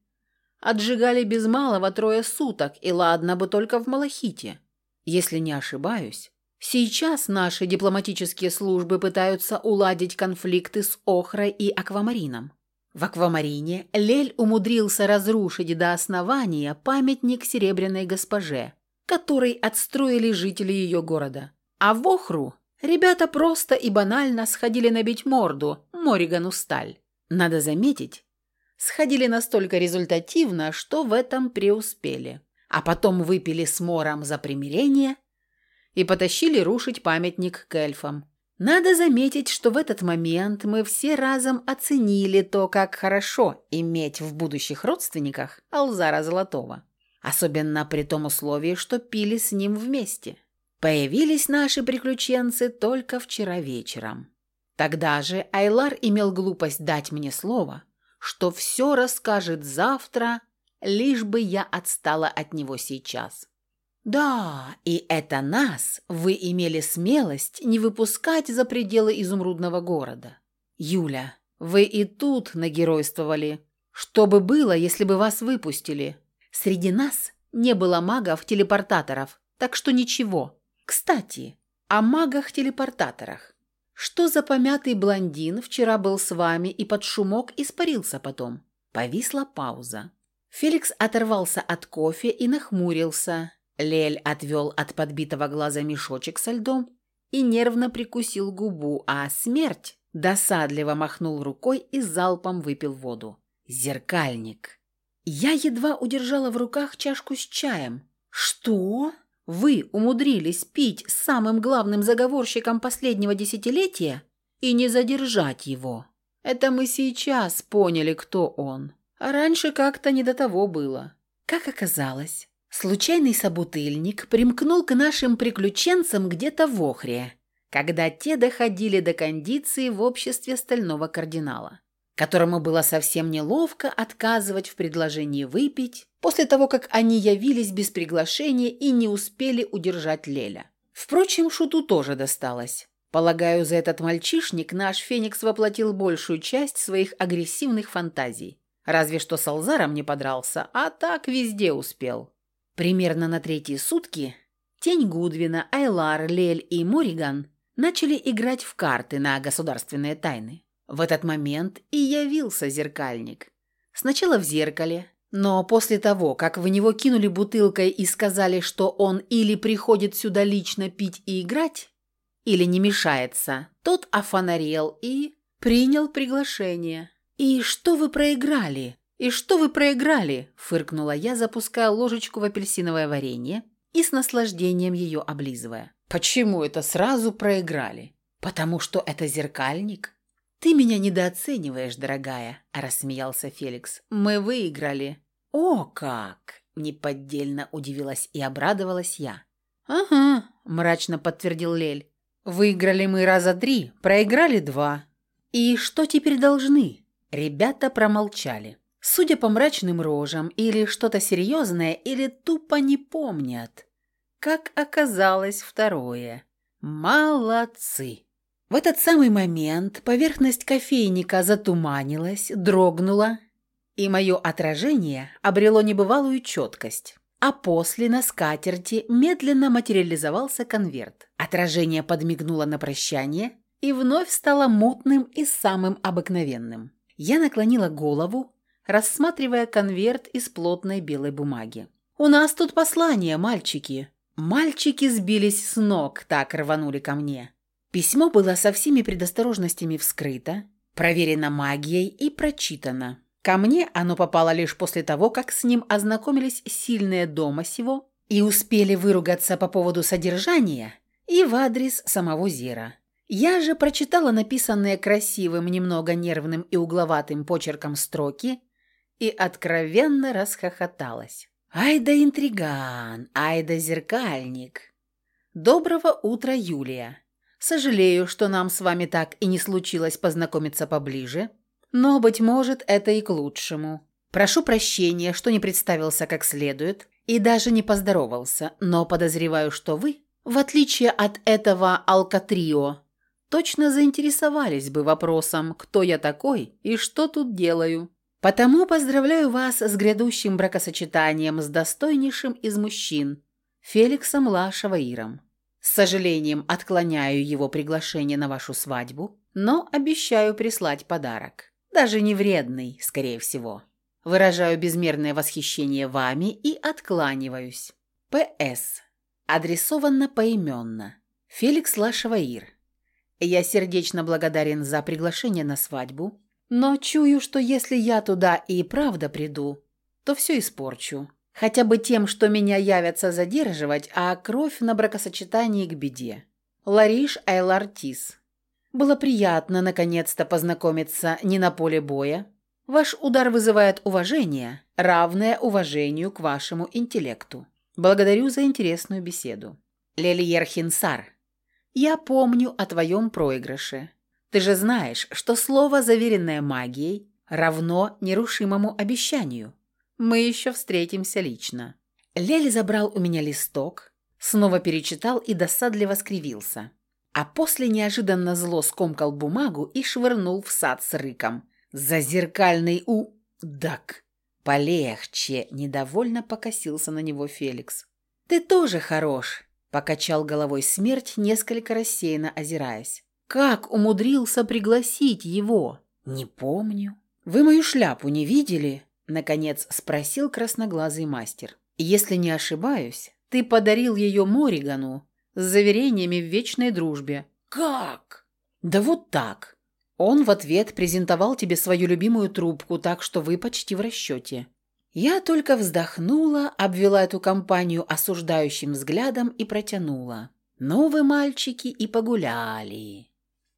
отжигали без малого трое суток, и ладно бы только в Малахите. Если не ошибаюсь, сейчас наши дипломатические службы пытаются уладить конфликты с Охрой и Аквамарином. В Аквамарине Лель умудрился разрушить до основания памятник Серебряной Госпоже, который отстроили жители ее города. А в Охру ребята просто и банально сходили набить морду Моригану Сталь. Надо заметить, сходили настолько результативно, что в этом преуспели. А потом выпили с Мором за примирение и потащили рушить памятник к эльфам. Надо заметить, что в этот момент мы все разом оценили то, как хорошо иметь в будущих родственниках Алзара Золотого. Особенно при том условии, что пили с ним вместе. Появились наши приключенцы только вчера вечером. Тогда же Айлар имел глупость дать мне слово, что все расскажет завтра, лишь бы я отстала от него сейчас. Да, и это нас вы имели смелость не выпускать за пределы изумрудного города. Юля, вы и тут нагеройствовали. Что бы было, если бы вас выпустили? Среди нас не было магов-телепортаторов, так что ничего. Кстати, о магах-телепортаторах. Что за помятый блондин вчера был с вами и под шумок испарился потом? Повисла пауза. Феликс оторвался от кофе и нахмурился. Лель отвел от подбитого глаза мешочек со льдом и нервно прикусил губу, а смерть досадливо махнул рукой и залпом выпил воду. Зеркальник. Я едва удержала в руках чашку с чаем. «Что?» Вы умудрились пить с самым главным заговорщиком последнего десятилетия и не задержать его. Это мы сейчас поняли, кто он. А раньше как-то не до того было. Как оказалось, случайный собутыльник примкнул к нашим приключенцам где-то в Охре, когда те доходили до кондиции в обществе стального кардинала которому было совсем неловко отказывать в предложении выпить после того, как они явились без приглашения и не успели удержать Леля. Впрочем, Шуту тоже досталось. Полагаю, за этот мальчишник наш Феникс воплотил большую часть своих агрессивных фантазий. Разве что с Алзаром не подрался, а так везде успел. Примерно на третьи сутки Тень Гудвина, Айлар, Лель и Мориган начали играть в карты на государственные тайны. В этот момент и явился зеркальник. Сначала в зеркале, но после того, как в него кинули бутылкой и сказали, что он или приходит сюда лично пить и играть, или не мешается, тот офонарел и принял приглашение. «И что вы проиграли? И что вы проиграли?» – фыркнула я, запуская ложечку в апельсиновое варенье и с наслаждением ее облизывая. «Почему это сразу проиграли? Потому что это зеркальник?» «Ты меня недооцениваешь, дорогая», – рассмеялся Феликс. «Мы выиграли». «О, как!» – неподдельно удивилась и обрадовалась я. «Ага», – мрачно подтвердил Лель. «Выиграли мы раза три, проиграли два». «И что теперь должны?» Ребята промолчали. Судя по мрачным рожам, или что-то серьезное, или тупо не помнят. Как оказалось второе. Молодцы! В этот самый момент поверхность кофейника затуманилась, дрогнула, и мое отражение обрело небывалую четкость. А после на скатерти медленно материализовался конверт. Отражение подмигнуло на прощание и вновь стало мутным и самым обыкновенным. Я наклонила голову, рассматривая конверт из плотной белой бумаги. «У нас тут послание, мальчики!» Мальчики сбились с ног, так рванули ко мне. Письмо было со всеми предосторожностями вскрыто, проверено магией и прочитано. Ко мне оно попало лишь после того, как с ним ознакомились сильные дома сего и успели выругаться по поводу содержания и в адрес самого Зера. Я же прочитала написанные красивым, немного нервным и угловатым почерком строки и откровенно расхохоталась. «Ай да интриган! Ай да зеркальник!» «Доброго утра, Юлия! Сожалею, что нам с вами так и не случилось познакомиться поближе, но, быть может, это и к лучшему. Прошу прощения, что не представился как следует и даже не поздоровался, но подозреваю, что вы, в отличие от этого алкатрио, точно заинтересовались бы вопросом, кто я такой и что тут делаю». Потому поздравляю вас с грядущим бракосочетанием с достойнейшим из мужчин, Феликсом Лашаваиром. С сожалением отклоняю его приглашение на вашу свадьбу, но обещаю прислать подарок. Даже не вредный, скорее всего. Выражаю безмерное восхищение вами и откланиваюсь. П.С. Адресовано поименно. Феликс Лашаваир. Я сердечно благодарен за приглашение на свадьбу но чую, что если я туда и правда приду, то все испорчу. Хотя бы тем, что меня явятся задерживать, а кровь на бракосочетании к беде. Лариш Айлартис. Было приятно наконец-то познакомиться не на поле боя. Ваш удар вызывает уважение, равное уважению к вашему интеллекту. Благодарю за интересную беседу. Лелиер Хинсар. Я помню о твоем проигрыше. Ты же знаешь, что слово, заверенное магией, равно нерушимому обещанию. Мы еще встретимся лично». Лели забрал у меня листок, снова перечитал и досадливо скривился. А после неожиданно зло скомкал бумагу и швырнул в сад с рыком. «Зазеркальный у... дак!» «Полегче!» – недовольно покосился на него Феликс. «Ты тоже хорош!» – покачал головой смерть, несколько рассеянно озираясь. Как умудрился пригласить его? Не помню. Вы мою шляпу не видели? Наконец спросил красноглазый мастер. Если не ошибаюсь, ты подарил ее Моригану с заверениями в вечной дружбе. Как? Да вот так. Он в ответ презентовал тебе свою любимую трубку, так что вы почти в расчете. Я только вздохнула, обвела эту компанию осуждающим взглядом и протянула. «Ну вы, мальчики, и погуляли!»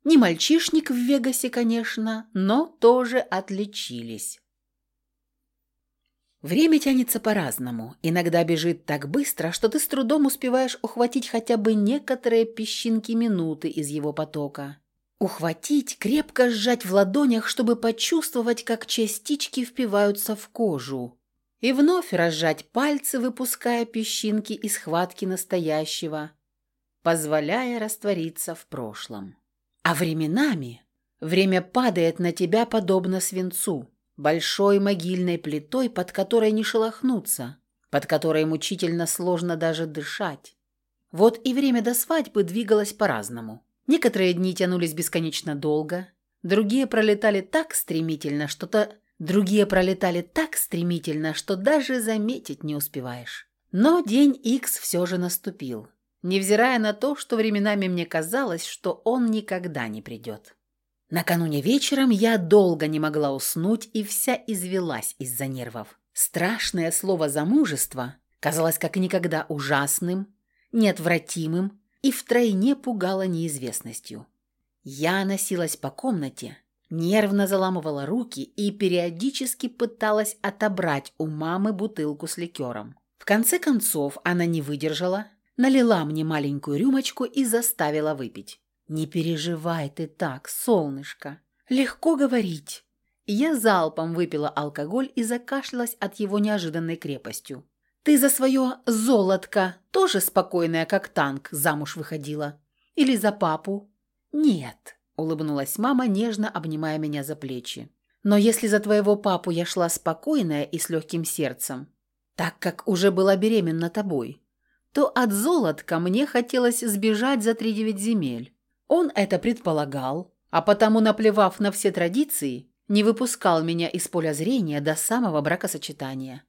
Не мальчишник в Вегасе, конечно, но тоже отличились. Время тянется по-разному. Иногда бежит так быстро, что ты с трудом успеваешь ухватить хотя бы некоторые песчинки минуты из его потока. Ухватить, крепко сжать в ладонях, чтобы почувствовать, как частички впиваются в кожу. И вновь разжать пальцы, выпуская песчинки из схватки настоящего, позволяя раствориться в прошлом. А временами время падает на тебя подобно свинцу, большой могильной плитой, под которой не шелохнуться, под которой мучительно сложно даже дышать. Вот и время до свадьбы двигалось по-разному. Некоторые дни тянулись бесконечно долго, другие пролетали так стремительно, что-то другие пролетали так стремительно, что даже заметить не успеваешь. Но день Икс все же наступил невзирая на то, что временами мне казалось, что он никогда не придет. Накануне вечером я долго не могла уснуть и вся извелась из-за нервов. Страшное слово «замужество» казалось как никогда ужасным, неотвратимым и втройне пугало неизвестностью. Я носилась по комнате, нервно заламывала руки и периодически пыталась отобрать у мамы бутылку с ликером. В конце концов она не выдержала, налила мне маленькую рюмочку и заставила выпить. «Не переживай ты так, солнышко. Легко говорить. Я залпом выпила алкоголь и закашлялась от его неожиданной крепостью. «Ты за свое золотко тоже спокойная, как танк, замуж выходила? Или за папу?» «Нет», — улыбнулась мама, нежно обнимая меня за плечи. «Но если за твоего папу я шла спокойная и с легким сердцем, так как уже была беременна тобой, то от золотка мне хотелось сбежать за тридевять земель. Он это предполагал, а потому, наплевав на все традиции, не выпускал меня из поля зрения до самого бракосочетания.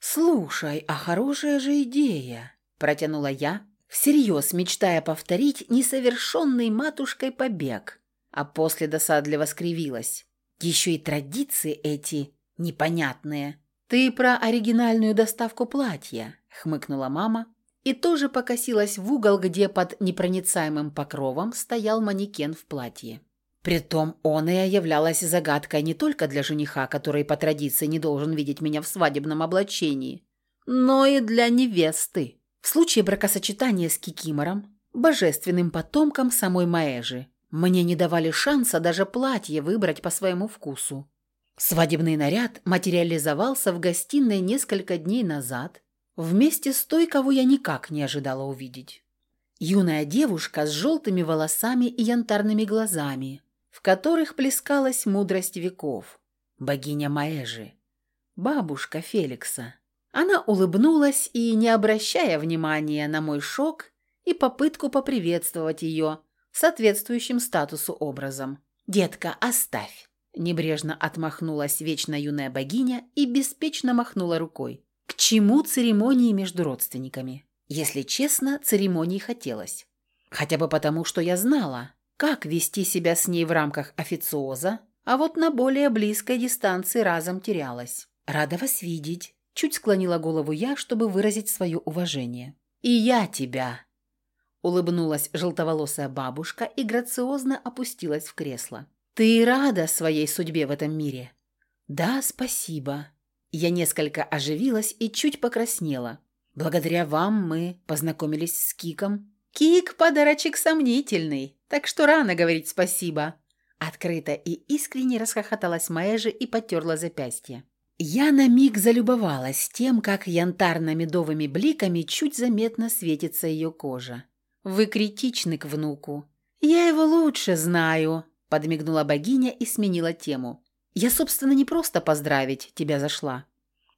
«Слушай, а хорошая же идея!» – протянула я, всерьез мечтая повторить несовершенный матушкой побег, а после досадливо скривилась. Еще и традиции эти непонятные. «Ты про оригинальную доставку платья», – хмыкнула мама, и тоже покосилась в угол, где под непроницаемым покровом стоял манекен в платье. Притом оная являлась загадкой не только для жениха, который по традиции не должен видеть меня в свадебном облачении, но и для невесты. В случае бракосочетания с Кикимором, божественным потомком самой Маэжи, мне не давали шанса даже платье выбрать по своему вкусу. Свадебный наряд материализовался в гостиной несколько дней назад вместе с той, кого я никак не ожидала увидеть. Юная девушка с желтыми волосами и янтарными глазами, в которых плескалась мудрость веков, богиня Маэжи, бабушка Феликса. Она улыбнулась и, не обращая внимания на мой шок и попытку поприветствовать ее соответствующим статусу образом. «Детка, оставь!» Небрежно отмахнулась вечно юная богиня и беспечно махнула рукой. К чему церемонии между родственниками? Если честно, церемонии хотелось. Хотя бы потому, что я знала, как вести себя с ней в рамках официоза, а вот на более близкой дистанции разом терялась. «Рада вас видеть», – чуть склонила голову я, чтобы выразить свое уважение. «И я тебя», – улыбнулась желтоволосая бабушка и грациозно опустилась в кресло. «Ты рада своей судьбе в этом мире?» «Да, спасибо», я несколько оживилась и чуть покраснела. Благодаря вам мы познакомились с Киком. Кик – подарочек сомнительный, так что рано говорить спасибо. Открыто и искренне расхохоталась Маэжи и потерла запястье. Я на миг залюбовалась тем, как янтарно-медовыми бликами чуть заметно светится ее кожа. «Вы критичны к внуку». «Я его лучше знаю», – подмигнула богиня и сменила тему. Я, собственно, не просто поздравить тебя зашла.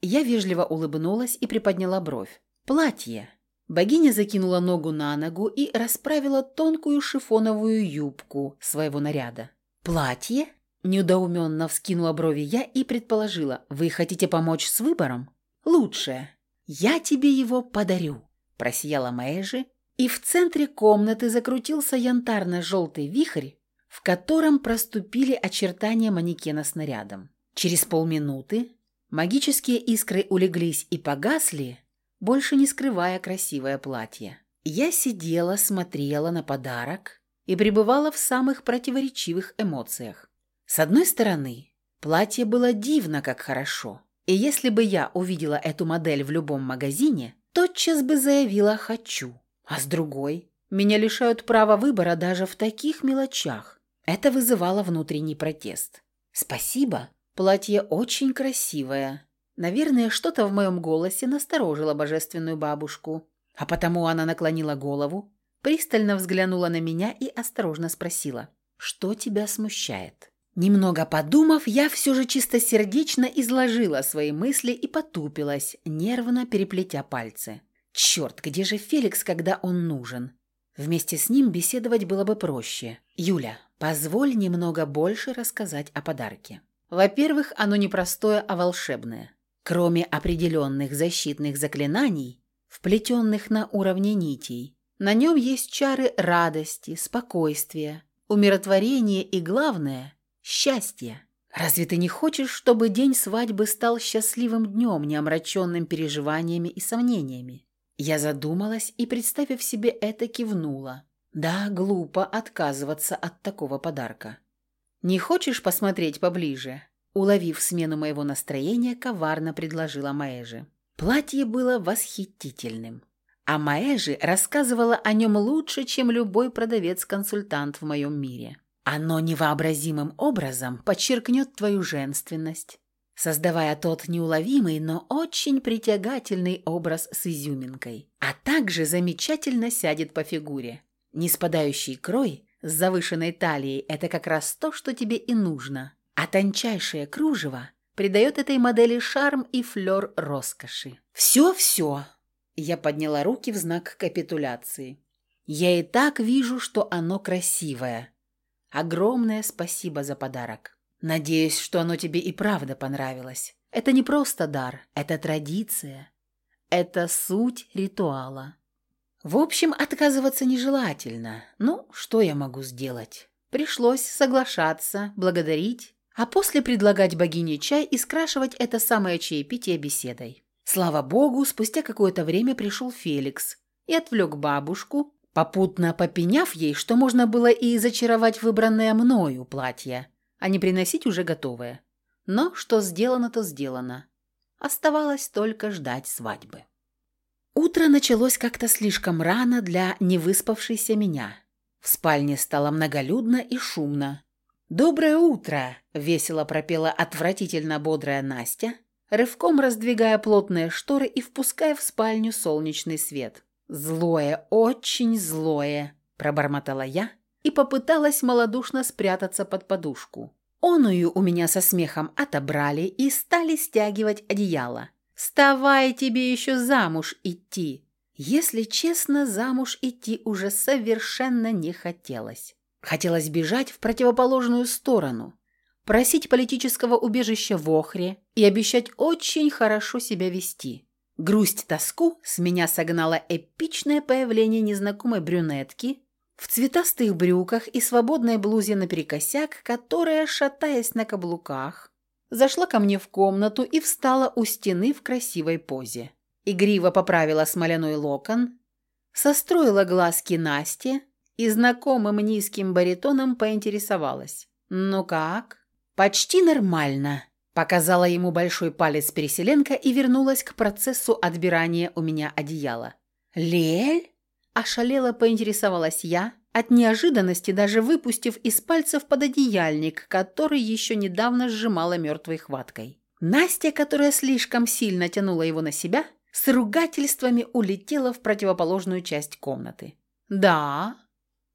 Я вежливо улыбнулась и приподняла бровь. Платье. Богиня закинула ногу на ногу и расправила тонкую шифоновую юбку своего наряда. «Платье?» – недоуменно вскинула брови я и предположила. «Вы хотите помочь с выбором?» «Лучше. Я тебе его подарю», – просияла Мэйжи, и в центре комнаты закрутился янтарно-желтый вихрь, в котором проступили очертания манекена с нарядом. Через полминуты магические искры улеглись и погасли, больше не скрывая красивое платье. Я сидела, смотрела на подарок и пребывала в самых противоречивых эмоциях. С одной стороны, платье было дивно как хорошо, и если бы я увидела эту модель в любом магазине, тотчас бы заявила «хочу». А с другой, меня лишают права выбора даже в таких мелочах, это вызывало внутренний протест. «Спасибо. Платье очень красивое». Наверное, что-то в моем голосе насторожило божественную бабушку. А потому она наклонила голову, пристально взглянула на меня и осторожно спросила, «Что тебя смущает?» Немного подумав, я все же чистосердечно изложила свои мысли и потупилась, нервно переплетя пальцы. «Черт, где же Феликс, когда он нужен?» Вместе с ним беседовать было бы проще. «Юля, Позволь немного больше рассказать о подарке. Во-первых, оно не простое, а волшебное. Кроме определенных защитных заклинаний, вплетенных на уровне нитей, на нем есть чары радости, спокойствия, умиротворения и, главное, счастья. Разве ты не хочешь, чтобы день свадьбы стал счастливым днем, не омраченным переживаниями и сомнениями? Я задумалась и, представив себе это, кивнула. Да, глупо отказываться от такого подарка. «Не хочешь посмотреть поближе?» Уловив смену моего настроения, коварно предложила Маэжи. Платье было восхитительным. А Маэжи рассказывала о нем лучше, чем любой продавец-консультант в моем мире. Оно невообразимым образом подчеркнет твою женственность, создавая тот неуловимый, но очень притягательный образ с изюминкой, а также замечательно сядет по фигуре. Неспадающий крой с завышенной талией – это как раз то, что тебе и нужно, а тончайшее кружево придает этой модели шарм и флер роскоши. «Все-все!» – я подняла руки в знак капитуляции. «Я и так вижу, что оно красивое. Огромное спасибо за подарок». Надеюсь, что оно тебе и правда понравилось. Это не просто дар, это традиция. Это суть ритуала. В общем, отказываться нежелательно. Ну, что я могу сделать? Пришлось соглашаться, благодарить, а после предлагать богине чай и скрашивать это самое чаепитие беседой. Слава богу, спустя какое-то время пришел Феликс и отвлек бабушку, попутно попеняв ей, что можно было и зачаровать выбранное мною платье, а не приносить уже готовое. Но что сделано, то сделано. Оставалось только ждать свадьбы. Утро началось как-то слишком рано для невыспавшейся меня. В спальне стало многолюдно и шумно. «Доброе утро!» – весело пропела отвратительно бодрая Настя, рывком раздвигая плотные шторы и впуская в спальню солнечный свет. «Злое, очень злое!» – пробормотала я – и попыталась малодушно спрятаться под подушку. Оную у меня со смехом отобрали и стали стягивать одеяло. «Вставай, тебе еще замуж идти!» Если честно, замуж идти уже совершенно не хотелось. Хотелось бежать в противоположную сторону, просить политического убежища в Охре и обещать очень хорошо себя вести. Грусть-тоску с меня согнало эпичное появление незнакомой брюнетки в цветастых брюках и свободной блузе наперекосяк, которая, шатаясь на каблуках, зашла ко мне в комнату и встала у стены в красивой позе. Игриво поправила смоляной локон, состроила глазки Насте и знакомым низким баритоном поинтересовалась. «Ну как?» «Почти нормально», – показала ему большой палец переселенка и вернулась к процессу отбирания у меня одеяла. «Лель?» Ошалела поинтересовалась я, от неожиданности даже выпустив из пальцев пододеяльник, который еще недавно сжимала мертвой хваткой. Настя, которая слишком сильно тянула его на себя, с ругательствами улетела в противоположную часть комнаты. «Да?»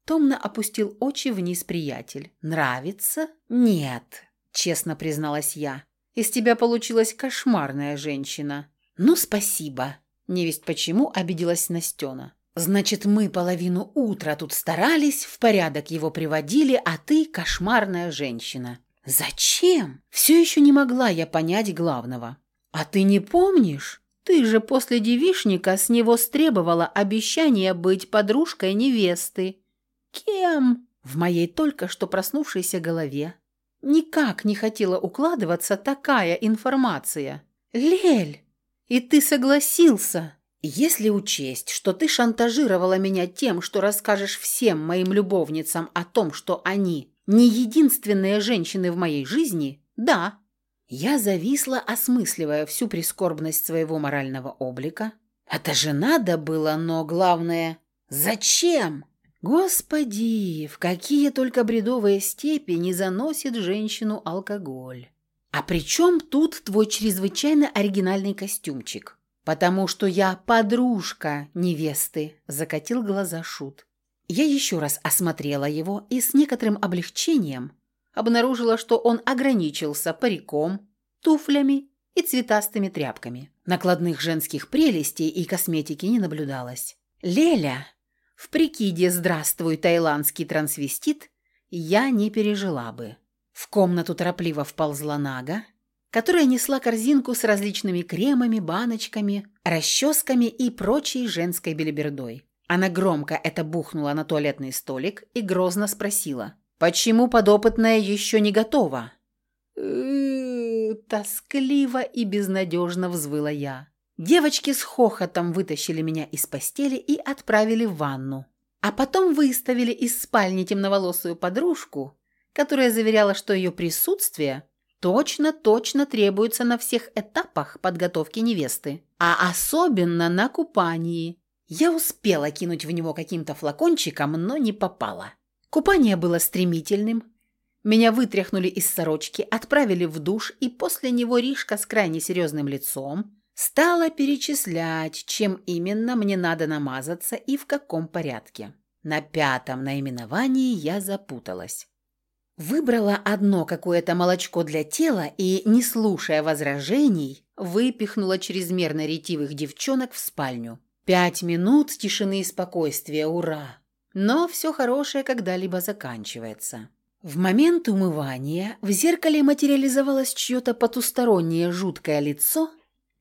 Томно опустил очи вниз приятель. «Нравится?» «Нет», — честно призналась я. «Из тебя получилась кошмарная женщина». «Ну, спасибо». Невесть почему обиделась Настена. Значит, мы половину утра тут старались, в порядок его приводили, а ты кошмарная женщина. Зачем? Все еще не могла я понять главного. А ты не помнишь? Ты же после девишника с него стребовала обещание быть подружкой невесты. Кем? В моей только что проснувшейся голове никак не хотела укладываться такая информация. Лель, и ты согласился? Если учесть, что ты шантажировала меня тем, что расскажешь всем моим любовницам о том, что они не единственные женщины в моей жизни, да. Я зависла, осмысливая всю прискорбность своего морального облика. Это же надо было, но главное, зачем? Господи, в какие только бредовые степени заносит женщину алкоголь. А при чем тут твой чрезвычайно оригинальный костюмчик? «Потому что я подружка невесты», – закатил глаза Шут. Я еще раз осмотрела его и с некоторым облегчением обнаружила, что он ограничился париком, туфлями и цветастыми тряпками. Накладных женских прелестей и косметики не наблюдалось. Леля, в прикиде «Здравствуй, таиландский трансвестит» я не пережила бы. В комнату торопливо вползла Нага, которая несла корзинку с различными кремами, баночками, расческами и прочей женской белибердой. Она громко это бухнула на туалетный столик и грозно спросила, «Почему подопытная еще не готова?» тоскливо и безнадежно взвыла я. Девочки с хохотом вытащили меня из постели и отправили в ванну. А потом выставили из спальни темноволосую подружку, которая заверяла, что ее присутствие точно-точно требуется на всех этапах подготовки невесты, а особенно на купании. Я успела кинуть в него каким-то флакончиком, но не попала. Купание было стремительным. Меня вытряхнули из сорочки, отправили в душ, и после него Ришка с крайне серьезным лицом стала перечислять, чем именно мне надо намазаться и в каком порядке. На пятом наименовании я запуталась. Выбрала одно какое-то молочко для тела и, не слушая возражений, выпихнула чрезмерно ретивых девчонок в спальню. Пять минут тишины и спокойствия, ура! Но все хорошее когда-либо заканчивается. В момент умывания в зеркале материализовалось чье-то потустороннее жуткое лицо,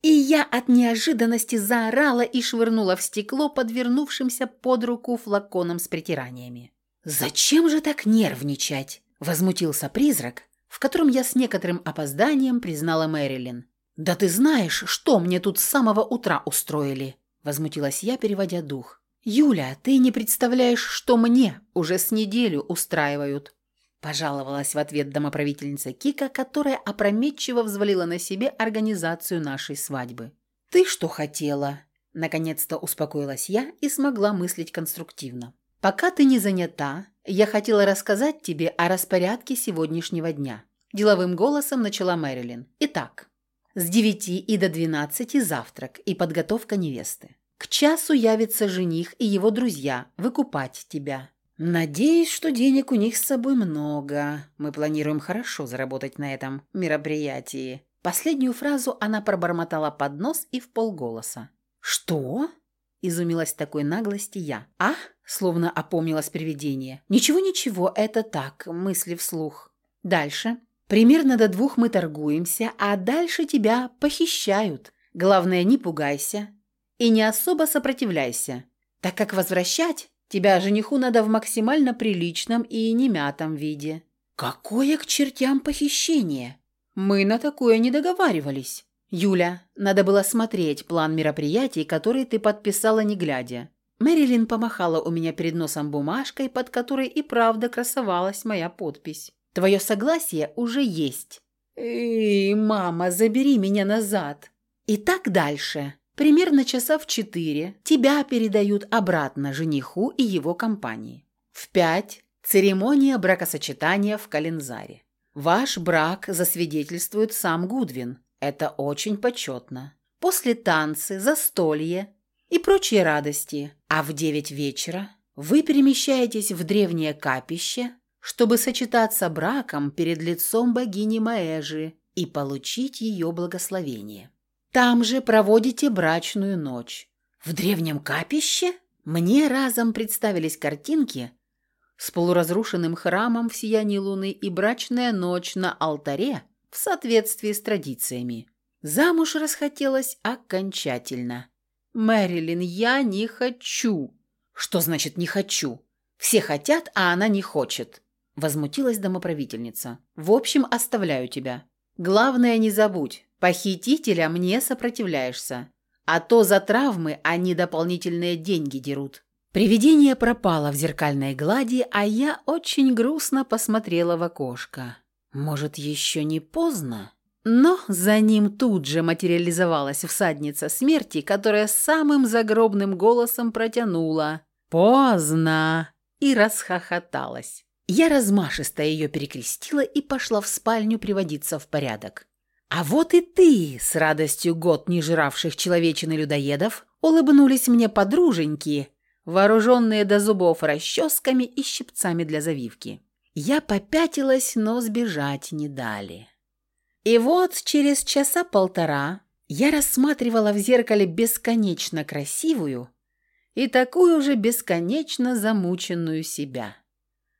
и я от неожиданности заорала и швырнула в стекло подвернувшимся под руку флаконом с притираниями. «Зачем же так нервничать?» – возмутился призрак, в котором я с некоторым опозданием признала Мэрилин. «Да ты знаешь, что мне тут с самого утра устроили?» – возмутилась я, переводя дух. «Юля, ты не представляешь, что мне уже с неделю устраивают!» Пожаловалась в ответ домоправительница Кика, которая опрометчиво взвалила на себе организацию нашей свадьбы. «Ты что хотела?» Наконец-то успокоилась я и смогла мыслить конструктивно. «Пока ты не занята, я хотела рассказать тебе о распорядке сегодняшнего дня». Деловым голосом начала Мэрилин. «Итак, с девяти и до двенадцати завтрак и подготовка невесты. К часу явится жених и его друзья выкупать тебя. Надеюсь, что денег у них с собой много. Мы планируем хорошо заработать на этом мероприятии. Последнюю фразу она пробормотала под нос и в полголоса. «Что?» – изумилась такой наглости я. «А?» – словно опомнилось привидение. «Ничего-ничего, это так, мысли вслух. Дальше. Примерно до двух мы торгуемся, а дальше тебя похищают. Главное, не пугайся и не особо сопротивляйся, так как возвращать тебя жениху надо в максимально приличном и немятом виде». «Какое к чертям похищение? Мы на такое не договаривались». «Юля, надо было смотреть план мероприятий, который ты подписала не глядя». Мэрилин помахала у меня перед носом бумажкой, под которой и правда красовалась моя подпись. Твое согласие уже есть. Эй, мама, забери меня назад. И так дальше. Примерно часа в четыре тебя передают обратно жениху и его компании. В пять церемония бракосочетания в Калензаре. Ваш брак засвидетельствует сам Гудвин. Это очень почетно. После танцы, застолье и прочие радости. А в девять вечера вы перемещаетесь в древнее капище чтобы сочетаться браком перед лицом богини Маэжи и получить ее благословение. Там же проводите брачную ночь. В древнем капище мне разом представились картинки с полуразрушенным храмом в сиянии луны и брачная ночь на алтаре в соответствии с традициями. Замуж расхотелось окончательно. «Мэрилин, я не хочу». «Что значит «не хочу»?» Все хотят, а она не хочет. Возмутилась домоправительница. «В общем, оставляю тебя. Главное, не забудь, похитителя мне сопротивляешься. А то за травмы они дополнительные деньги дерут». Привидение пропало в зеркальной глади, а я очень грустно посмотрела в окошко. «Может, еще не поздно?» Но за ним тут же материализовалась всадница смерти, которая самым загробным голосом протянула «Поздно!» и расхохоталась. Я размашисто ее перекрестила и пошла в спальню приводиться в порядок. «А вот и ты!» – с радостью год не жравших человечины людоедов улыбнулись мне подруженьки, вооруженные до зубов расческами и щипцами для завивки. Я попятилась, но сбежать не дали. И вот через часа полтора я рассматривала в зеркале бесконечно красивую и такую же бесконечно замученную себя.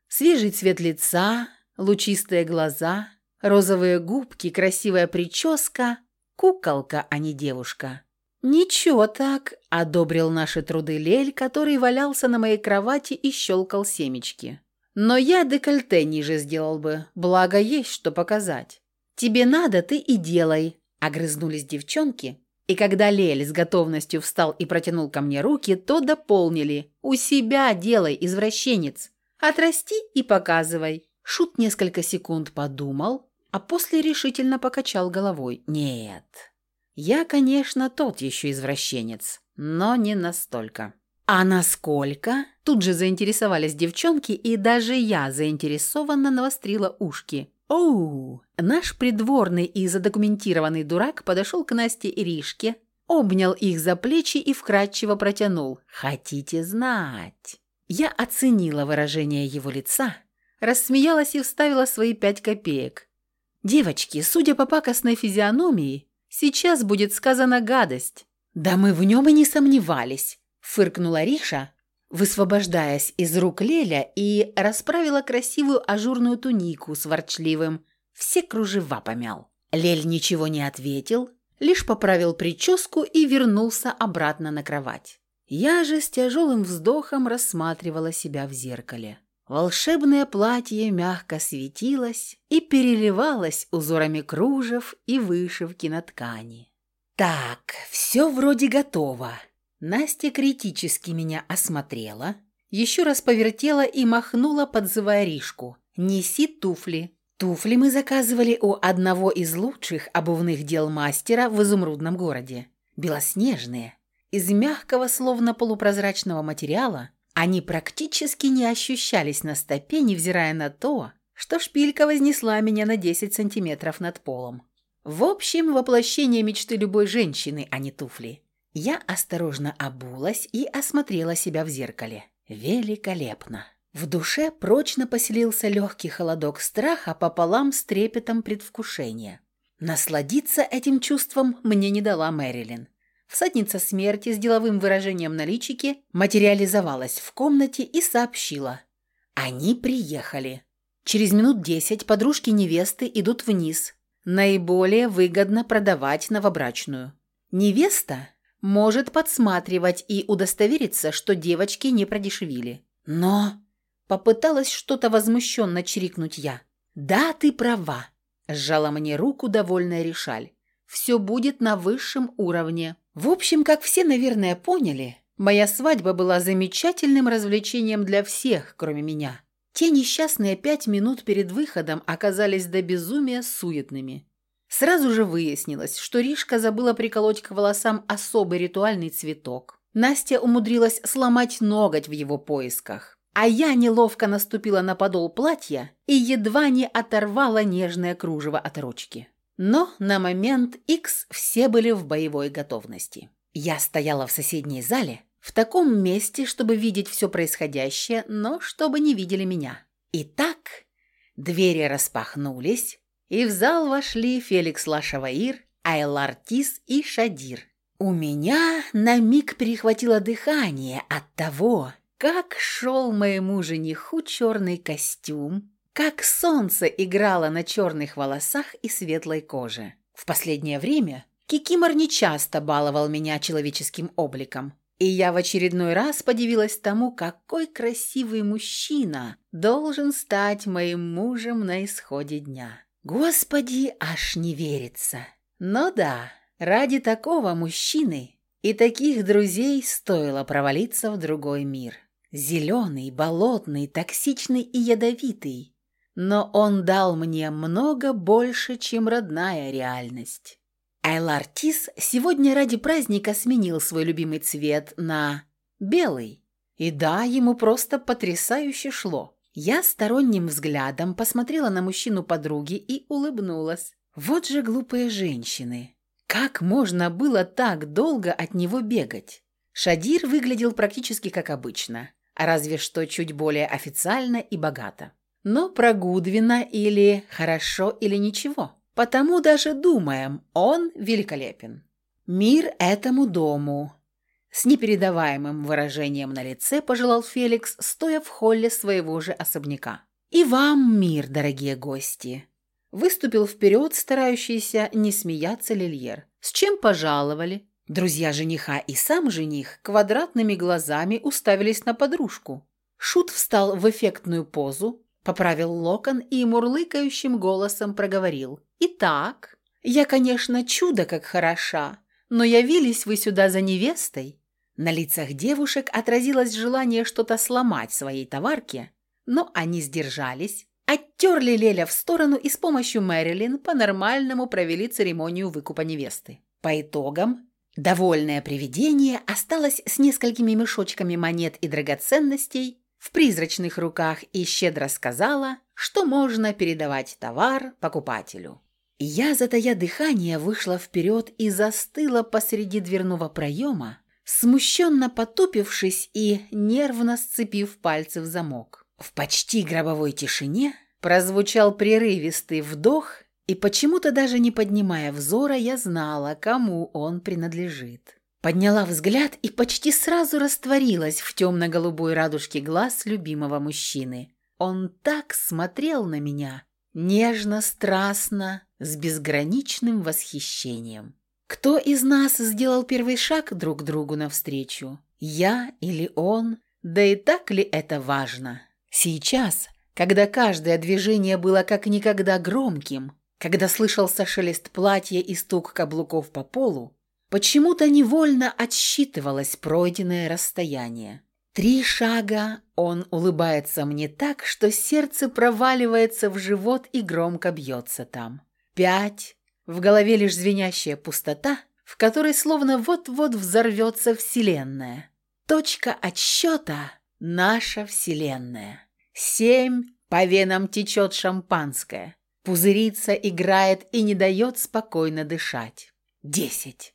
Свежий цвет лица, лучистые глаза, розовые губки, красивая прическа. Куколка, а не девушка. «Ничего так», — одобрил наши труды Лель, который валялся на моей кровати и щелкал семечки. «Но я декольте ниже сделал бы, благо есть что показать». «Тебе надо, ты и делай», — огрызнулись девчонки. И когда Лель с готовностью встал и протянул ко мне руки, то дополнили. «У себя делай, извращенец». Отрасти и показывай». Шут несколько секунд подумал, а после решительно покачал головой. «Нет, я, конечно, тот еще извращенец, но не настолько». «А насколько?» Тут же заинтересовались девчонки, и даже я заинтересованно навострила ушки. Оу! Наш придворный и задокументированный дурак подошел к Насте и Ришке, обнял их за плечи и вкратчиво протянул. «Хотите знать?» Я оценила выражение его лица, рассмеялась и вставила свои пять копеек. «Девочки, судя по пакостной физиономии, сейчас будет сказана гадость». «Да мы в нем и не сомневались», — фыркнула Риша, высвобождаясь из рук Леля и расправила красивую ажурную тунику с ворчливым «все кружева помял». Лель ничего не ответил, лишь поправил прическу и вернулся обратно на кровать. Я же с тяжелым вздохом рассматривала себя в зеркале. Волшебное платье мягко светилось и переливалось узорами кружев и вышивки на ткани. «Так, все вроде готово». Настя критически меня осмотрела, еще раз повертела и махнула, подзывая Ришку. «Неси туфли». Туфли мы заказывали у одного из лучших обувных дел мастера в изумрудном городе. Белоснежные, из мягкого, словно полупрозрачного материала, они практически не ощущались на стопе, невзирая на то, что шпилька вознесла меня на 10 сантиметров над полом. В общем, воплощение мечты любой женщины, а не туфли. Я осторожно обулась и осмотрела себя в зеркале. Великолепно. В душе прочно поселился легкий холодок страха пополам с трепетом предвкушения. Насладиться этим чувством мне не дала Мэрилин. Всадница смерти с деловым выражением на личике материализовалась в комнате и сообщила. Они приехали. Через минут десять подружки невесты идут вниз. Наиболее выгодно продавать новобрачную. Невеста может подсматривать и удостовериться, что девочки не продешевили. Но... Попыталась что-то возмущенно чирикнуть я. «Да, ты права», – сжала мне руку довольная Решаль. «Все будет на высшем уровне». В общем, как все, наверное, поняли, моя свадьба была замечательным развлечением для всех, кроме меня. Те несчастные пять минут перед выходом оказались до безумия суетными. Сразу же выяснилось, что Ришка забыла приколоть к волосам особый ритуальный цветок. Настя умудрилась сломать ноготь в его поисках. А я неловко наступила на подол платья и едва не оторвала нежное кружево от ручки. Но на момент X все были в боевой готовности. Я стояла в соседней зале, в таком месте, чтобы видеть все происходящее, но чтобы не видели меня. Итак, двери распахнулись, и в зал вошли Феликс Лашаваир, Айлар Тис и Шадир. У меня на миг перехватило дыхание от того, как шел моему жениху черный костюм, как солнце играло на черных волосах и светлой коже. В последнее время Кикимор нечасто баловал меня человеческим обликом, и я в очередной раз подивилась тому, какой красивый мужчина должен стать моим мужем на исходе дня. Господи, аж не верится. Но да, ради такого мужчины и таких друзей стоило провалиться в другой мир. Зеленый, болотный, токсичный и ядовитый но он дал мне много больше, чем родная реальность. Айлар Тис сегодня ради праздника сменил свой любимый цвет на белый. И да, ему просто потрясающе шло. Я сторонним взглядом посмотрела на мужчину подруги и улыбнулась. Вот же глупые женщины. Как можно было так долго от него бегать? Шадир выглядел практически как обычно, разве что чуть более официально и богато. Но про Гудвина или «хорошо» или «ничего». Потому даже думаем, он великолепен. Мир этому дому. С непередаваемым выражением на лице пожелал Феликс, стоя в холле своего же особняка. «И вам мир, дорогие гости!» Выступил вперед старающийся не смеяться Лильер. «С чем пожаловали?» Друзья жениха и сам жених квадратными глазами уставились на подружку. Шут встал в эффектную позу, Поправил локон и мурлыкающим голосом проговорил. «Итак, я, конечно, чудо как хороша, но явились вы сюда за невестой». На лицах девушек отразилось желание что-то сломать своей товарке, но они сдержались, оттерли Леля в сторону и с помощью Мэрилин по-нормальному провели церемонию выкупа невесты. По итогам Довольное привидение осталось с несколькими мешочками монет и драгоценностей в призрачных руках и щедро сказала, что можно передавать товар покупателю. Я, затая дыхание, вышла вперед и застыла посреди дверного проема, смущенно потупившись и нервно сцепив пальцы в замок. В почти гробовой тишине прозвучал прерывистый вдох, и почему-то даже не поднимая взора, я знала, кому он принадлежит. Подняла взгляд и почти сразу растворилась в темно-голубой радужке глаз любимого мужчины. Он так смотрел на меня, нежно, страстно, с безграничным восхищением. Кто из нас сделал первый шаг друг другу навстречу? Я или он? Да и так ли это важно? Сейчас, когда каждое движение было как никогда громким, когда слышался шелест платья и стук каблуков по полу, почему-то невольно отсчитывалось пройденное расстояние. Три шага, он улыбается мне так, что сердце проваливается в живот и громко бьется там. Пять, в голове лишь звенящая пустота, в которой словно вот-вот взорвется Вселенная. Точка отсчета — наша Вселенная. Семь, по венам течет шампанское. Пузырится, играет и не дает спокойно дышать. Десять.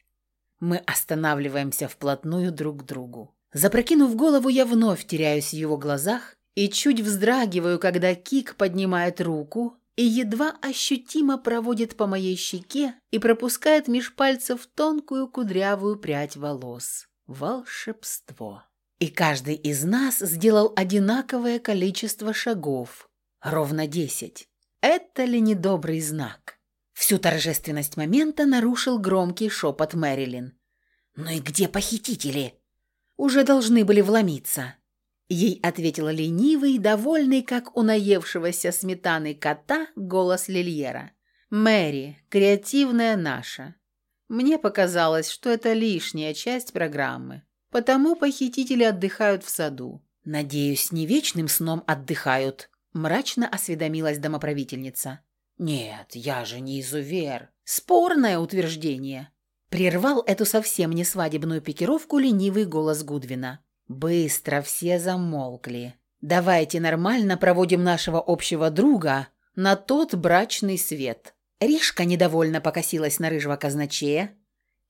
Мы останавливаемся вплотную друг к другу. Запрокинув голову, я вновь теряюсь в его глазах и чуть вздрагиваю, когда Кик поднимает руку и едва ощутимо проводит по моей щеке и пропускает меж пальцев тонкую кудрявую прядь волос. Волшебство. И каждый из нас сделал одинаковое количество шагов, ровно десять. Это ли не добрый знак? Всю торжественность момента нарушил громкий шепот Мэрилин. «Ну и где похитители?» «Уже должны были вломиться». Ей ответила ленивый, довольный, как у наевшегося сметаны кота, голос Лильера. «Мэри, креативная наша. Мне показалось, что это лишняя часть программы. Потому похитители отдыхают в саду. Надеюсь, не вечным сном отдыхают», – мрачно осведомилась домоправительница. «Нет, я же не изувер. Спорное утверждение». Прервал эту совсем не свадебную пикировку ленивый голос Гудвина. Быстро все замолкли. «Давайте нормально проводим нашего общего друга на тот брачный свет». Ришка недовольно покосилась на рыжего казначея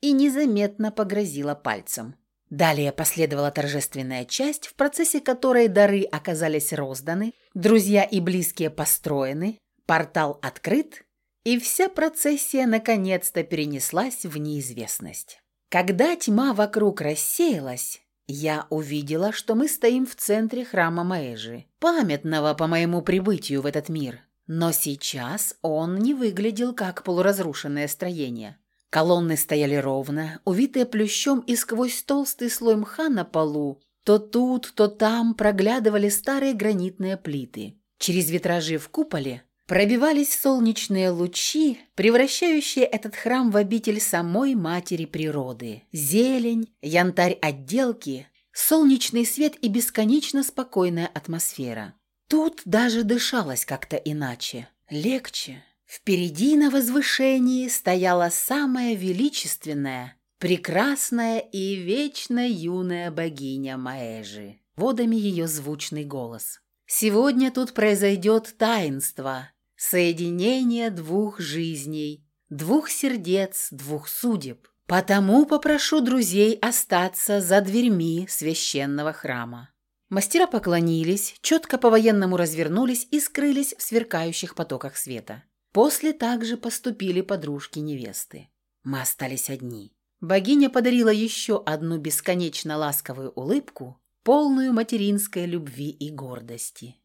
и незаметно погрозила пальцем. Далее последовала торжественная часть, в процессе которой дары оказались розданы, друзья и близкие построены, портал открыт, и вся процессия наконец-то перенеслась в неизвестность. Когда тьма вокруг рассеялась, я увидела, что мы стоим в центре храма Маэжи, памятного по моему прибытию в этот мир. Но сейчас он не выглядел как полуразрушенное строение. Колонны стояли ровно, увитые плющом и сквозь толстый слой мха на полу. То тут, то там проглядывали старые гранитные плиты. Через витражи в куполе пробивались солнечные лучи, превращающие этот храм в обитель самой матери природы. Зелень, янтарь отделки, солнечный свет и бесконечно спокойная атмосфера. Тут даже дышалось как-то иначе, легче. Впереди на возвышении стояла самая величественная, прекрасная и вечно юная богиня Маэжи. Водами ее звучный голос. «Сегодня тут произойдет таинство, соединение двух жизней, двух сердец, двух судеб. Потому попрошу друзей остаться за дверьми священного храма». Мастера поклонились, четко по-военному развернулись и скрылись в сверкающих потоках света. После также поступили подружки невесты. Мы остались одни. Богиня подарила еще одну бесконечно ласковую улыбку, полную материнской любви и гордости.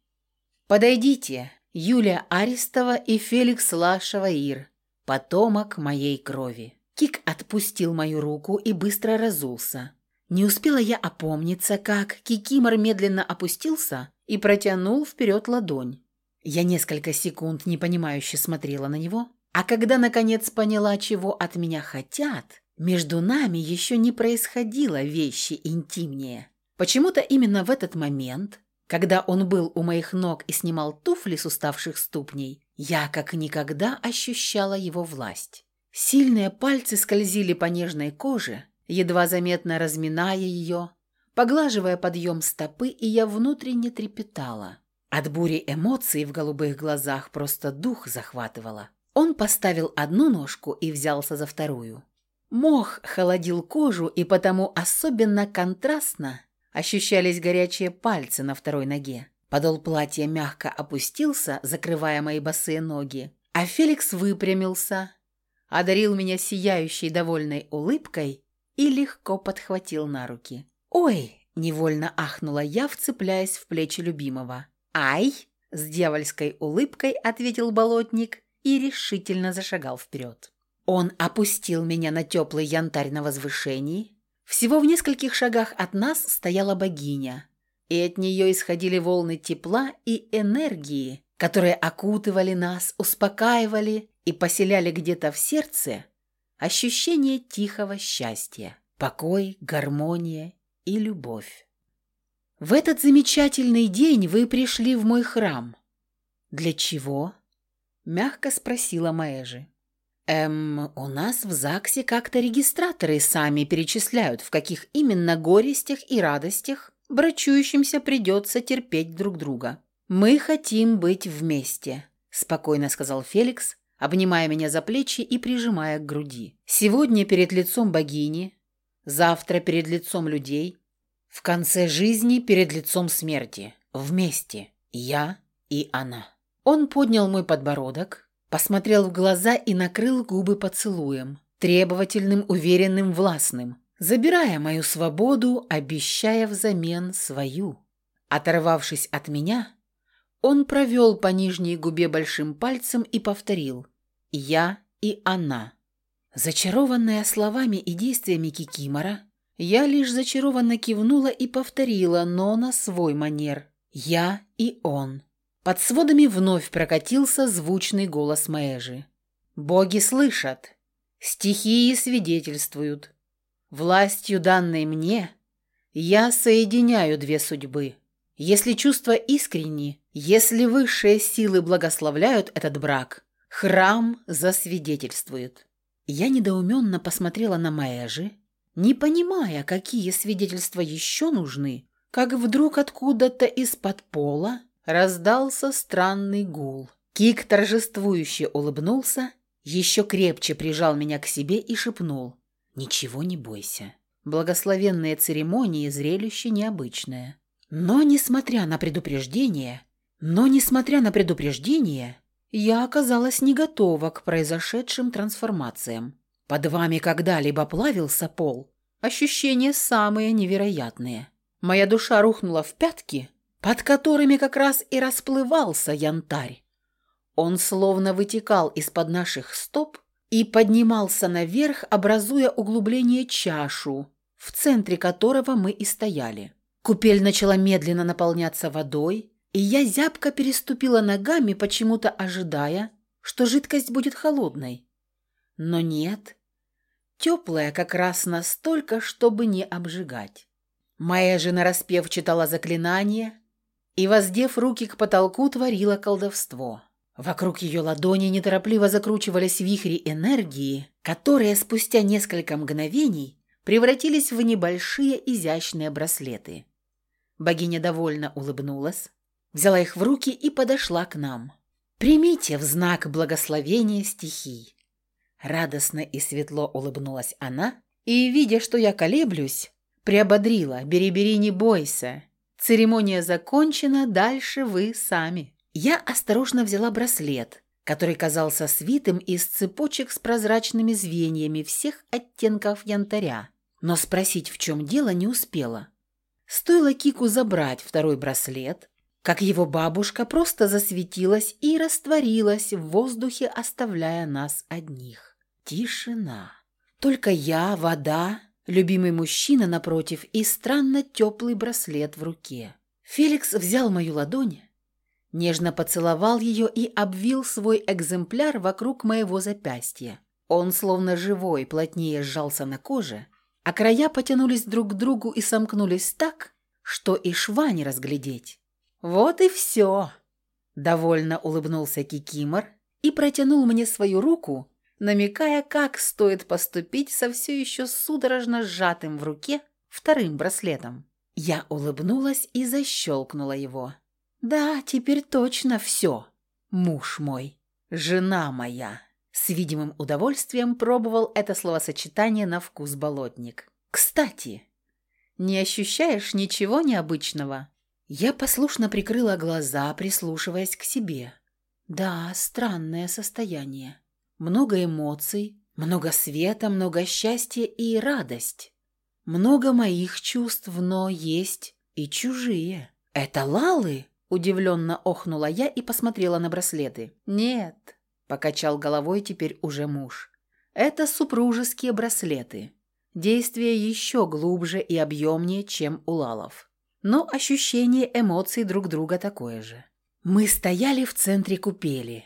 «Подойдите, Юлия Арестова и Феликс Лашева-Ир, потомок моей крови». Кик отпустил мою руку и быстро разулся. Не успела я опомниться, как Кикимор медленно опустился и протянул вперед ладонь. Я несколько секунд непонимающе смотрела на него, а когда наконец поняла, чего от меня хотят, между нами еще не происходило вещи интимнее. Почему-то именно в этот момент когда он был у моих ног и снимал туфли с уставших ступней, я как никогда ощущала его власть. Сильные пальцы скользили по нежной коже, едва заметно разминая ее, поглаживая подъем стопы, и я внутренне трепетала. От бури эмоций в голубых глазах просто дух захватывало. Он поставил одну ножку и взялся за вторую. Мох холодил кожу, и потому особенно контрастно ощущались горячие пальцы на второй ноге. Подол платья мягко опустился, закрывая мои босые ноги, а Феликс выпрямился, одарил меня сияющей довольной улыбкой и легко подхватил на руки. «Ой!» – невольно ахнула я, вцепляясь в плечи любимого. «Ай!» – с дьявольской улыбкой ответил болотник и решительно зашагал вперед. Он опустил меня на теплый янтарь на возвышении. Всего в нескольких шагах от нас стояла богиня, и от нее исходили волны тепла и энергии, которые окутывали нас, успокаивали и поселяли где-то в сердце ощущение тихого счастья, покой, гармония и любовь. В этот замечательный день вы пришли в мой храм. Для чего? Мягко спросила Маэжи. Эм, у нас в ЗАГСе как-то регистраторы сами перечисляют, в каких именно горестях и радостях брачующимся придется терпеть друг друга. Мы хотим быть вместе, спокойно сказал Феликс, обнимая меня за плечи и прижимая к груди. Сегодня перед лицом богини, завтра перед лицом людей, в конце жизни перед лицом смерти. Вместе. Я и она. Он поднял мой подбородок, посмотрел в глаза и накрыл губы поцелуем, требовательным, уверенным, властным, забирая мою свободу, обещая взамен свою. Оторвавшись от меня, он провел по нижней губе большим пальцем и повторил «Я и она». Зачарованная словами и действиями Кикимора, я лишь зачарованно кивнула и повторила, но на свой манер. «Я и он». Под сводами вновь прокатился звучный голос Маэжи. «Боги слышат, стихии свидетельствуют. Властью, данной мне, я соединяю две судьбы. Если чувства искренни, если высшие силы благословляют этот брак, храм засвидетельствует». Я недоуменно посмотрела на Маэжи, не понимая, какие свидетельства еще нужны, как вдруг откуда-то из-под пола раздался странный гул. Кик торжествующе улыбнулся, еще крепче прижал меня к себе и шепнул «Ничего не бойся». Благословенные церемонии зрелище необычное. Но, несмотря на предупреждение, но, несмотря на предупреждение, я оказалась не готова к произошедшим трансформациям. Под вами когда-либо плавился пол? Ощущения самые невероятные. Моя душа рухнула в пятки, под которыми как раз и расплывался янтарь. Он словно вытекал из-под наших стоп и поднимался наверх, образуя углубление чашу, в центре которого мы и стояли. Купель начала медленно наполняться водой, и я зябко переступила ногами, почему-то ожидая, что жидкость будет холодной. Но нет, теплая как раз настолько, чтобы не обжигать. Моя жена распев читала заклинание и, воздев руки к потолку, творила колдовство. Вокруг ее ладони неторопливо закручивались вихри энергии, которые спустя несколько мгновений превратились в небольшие изящные браслеты. Богиня довольно улыбнулась, взяла их в руки и подошла к нам. «Примите в знак благословения стихий». Радостно и светло улыбнулась она и, видя, что я колеблюсь, приободрила «Бери-бери, не бойся. Церемония закончена, дальше вы сами». Я осторожно взяла браслет, который казался свитым из цепочек с прозрачными звеньями всех оттенков янтаря, но спросить, в чем дело, не успела. Стоило Кику забрать второй браслет, как его бабушка просто засветилась и растворилась в воздухе, оставляя нас одних. Тишина. Только я, вода, любимый мужчина напротив и странно теплый браслет в руке. Феликс взял мою ладонь, нежно поцеловал ее и обвил свой экземпляр вокруг моего запястья. Он, словно живой, плотнее сжался на коже, а края потянулись друг к другу и сомкнулись так, что и шва не разглядеть. «Вот и все!» Довольно улыбнулся Кикимор и протянул мне свою руку, намекая, как стоит поступить со все еще судорожно сжатым в руке вторым браслетом. Я улыбнулась и защелкнула его. «Да, теперь точно все. Муж мой, жена моя». С видимым удовольствием пробовал это словосочетание на вкус болотник. «Кстати, не ощущаешь ничего необычного?» Я послушно прикрыла глаза, прислушиваясь к себе. «Да, странное состояние. Много эмоций, много света, много счастья и радость. Много моих чувств, но есть и чужие. Это лалы?» Удивленно охнула я и посмотрела на браслеты. «Нет, Покачал головой теперь уже муж. Это супружеские браслеты. Действие еще глубже и объемнее, чем у лалов. Но ощущение эмоций друг друга такое же. Мы стояли в центре купели.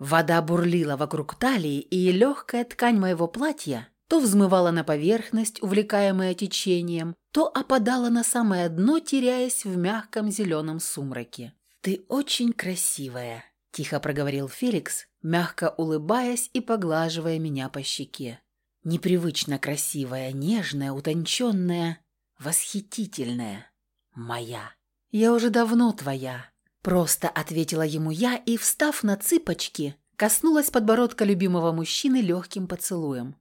Вода бурлила вокруг талии, и легкая ткань моего платья то взмывала на поверхность, увлекаемая течением, то опадала на самое дно, теряясь в мягком зеленом сумраке. «Ты очень красивая», – тихо проговорил Феликс, мягко улыбаясь и поглаживая меня по щеке. Непривычно красивая, нежная, утонченная, восхитительная. Моя. Я уже давно твоя. Просто ответила ему я и, встав на цыпочки, коснулась подбородка любимого мужчины легким поцелуем.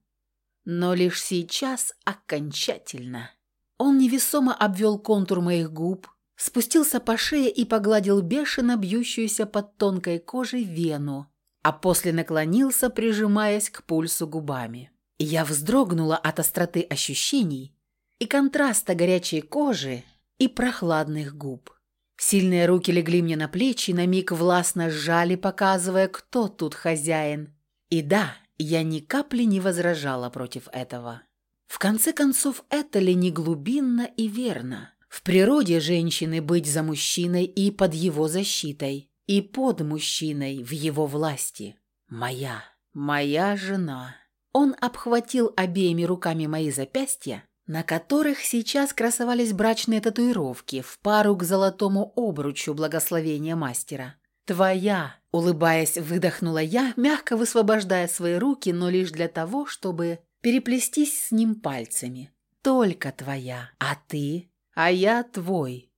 Но лишь сейчас окончательно. Он невесомо обвел контур моих губ, спустился по шее и погладил бешено бьющуюся под тонкой кожей вену, а после наклонился, прижимаясь к пульсу губами. Я вздрогнула от остроты ощущений и контраста горячей кожи и прохладных губ. Сильные руки легли мне на плечи, на миг властно сжали, показывая, кто тут хозяин. И да, я ни капли не возражала против этого. В конце концов, это ли не глубинно и верно? В природе женщины быть за мужчиной и под его защитой и под мужчиной в его власти. Моя, моя жена. Он обхватил обеими руками мои запястья, на которых сейчас красовались брачные татуировки в пару к золотому обручу благословения мастера. «Твоя!» – улыбаясь, выдохнула я, мягко высвобождая свои руки, но лишь для того, чтобы переплестись с ним пальцами. «Только твоя, а ты, а я твой,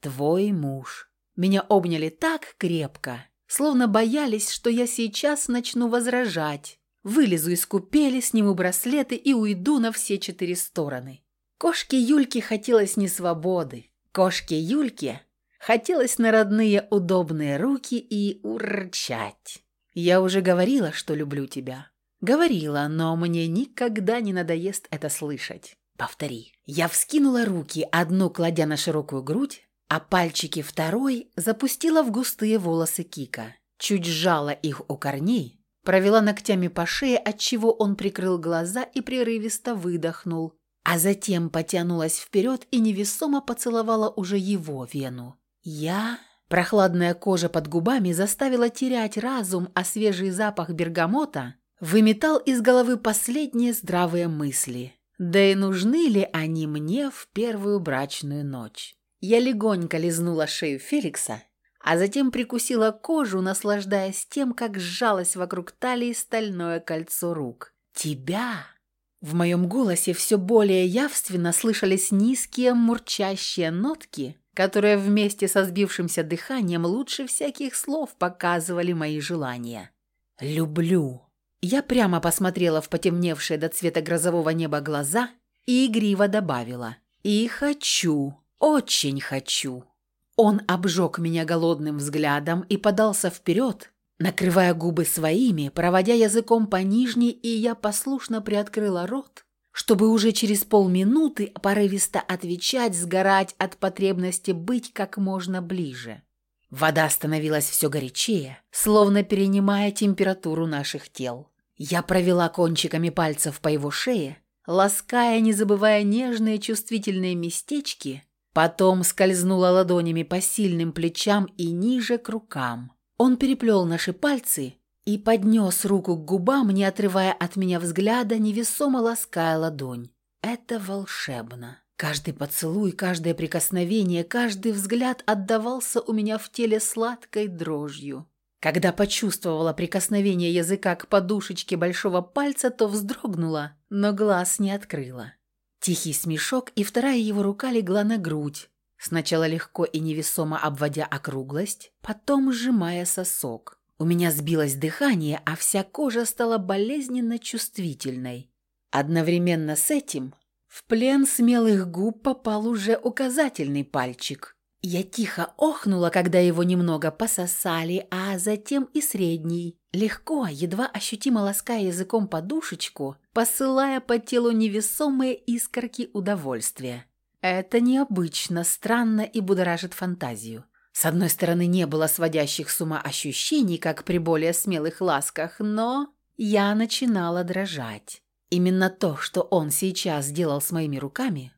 твой муж». Меня обняли так крепко, словно боялись, что я сейчас начну возражать. Вылезу из купели, сниму браслеты и уйду на все четыре стороны. Кошке Юльке хотелось не свободы. Кошке Юльке хотелось на родные удобные руки и урчать. Я уже говорила, что люблю тебя. Говорила, но мне никогда не надоест это слышать. Повтори. Я вскинула руки, одну кладя на широкую грудь, а пальчики второй запустила в густые волосы Кика. Чуть сжала их у корней, провела ногтями по шее, отчего он прикрыл глаза и прерывисто выдохнул, а затем потянулась вперед и невесомо поцеловала уже его вену. Я... Прохладная кожа под губами заставила терять разум, а свежий запах бергамота выметал из головы последние здравые мысли. Да и нужны ли они мне в первую брачную ночь? Я легонько лизнула шею Феликса, а затем прикусила кожу, наслаждаясь тем, как сжалось вокруг талии стальное кольцо рук. «Тебя!» В моем голосе все более явственно слышались низкие мурчащие нотки, которые вместе со сбившимся дыханием лучше всяких слов показывали мои желания. «Люблю!» Я прямо посмотрела в потемневшие до цвета грозового неба глаза и игриво добавила «И хочу!» «Очень хочу». Он обжег меня голодным взглядом и подался вперед, накрывая губы своими, проводя языком по нижней, и я послушно приоткрыла рот, чтобы уже через полминуты порывисто отвечать, сгорать от потребности быть как можно ближе. Вода становилась все горячее, словно перенимая температуру наших тел. Я провела кончиками пальцев по его шее, лаская, не забывая нежные чувствительные местечки, Потом скользнула ладонями по сильным плечам и ниже к рукам. Он переплел наши пальцы и поднес руку к губам, не отрывая от меня взгляда, невесомо лаская ладонь. Это волшебно. Каждый поцелуй, каждое прикосновение, каждый взгляд отдавался у меня в теле сладкой дрожью. Когда почувствовала прикосновение языка к подушечке большого пальца, то вздрогнула, но глаз не открыла. Тихий смешок, и вторая его рука легла на грудь, сначала легко и невесомо обводя округлость, потом сжимая сосок. У меня сбилось дыхание, а вся кожа стала болезненно чувствительной. Одновременно с этим в плен смелых губ попал уже указательный пальчик. Я тихо охнула, когда его немного пососали, а затем и средний. Легко, едва ощутимо лаская языком подушечку, посылая по телу невесомые искорки удовольствия. Это необычно, странно и будоражит фантазию. С одной стороны, не было сводящих с ума ощущений, как при более смелых ласках, но я начинала дрожать. Именно то, что он сейчас делал с моими руками,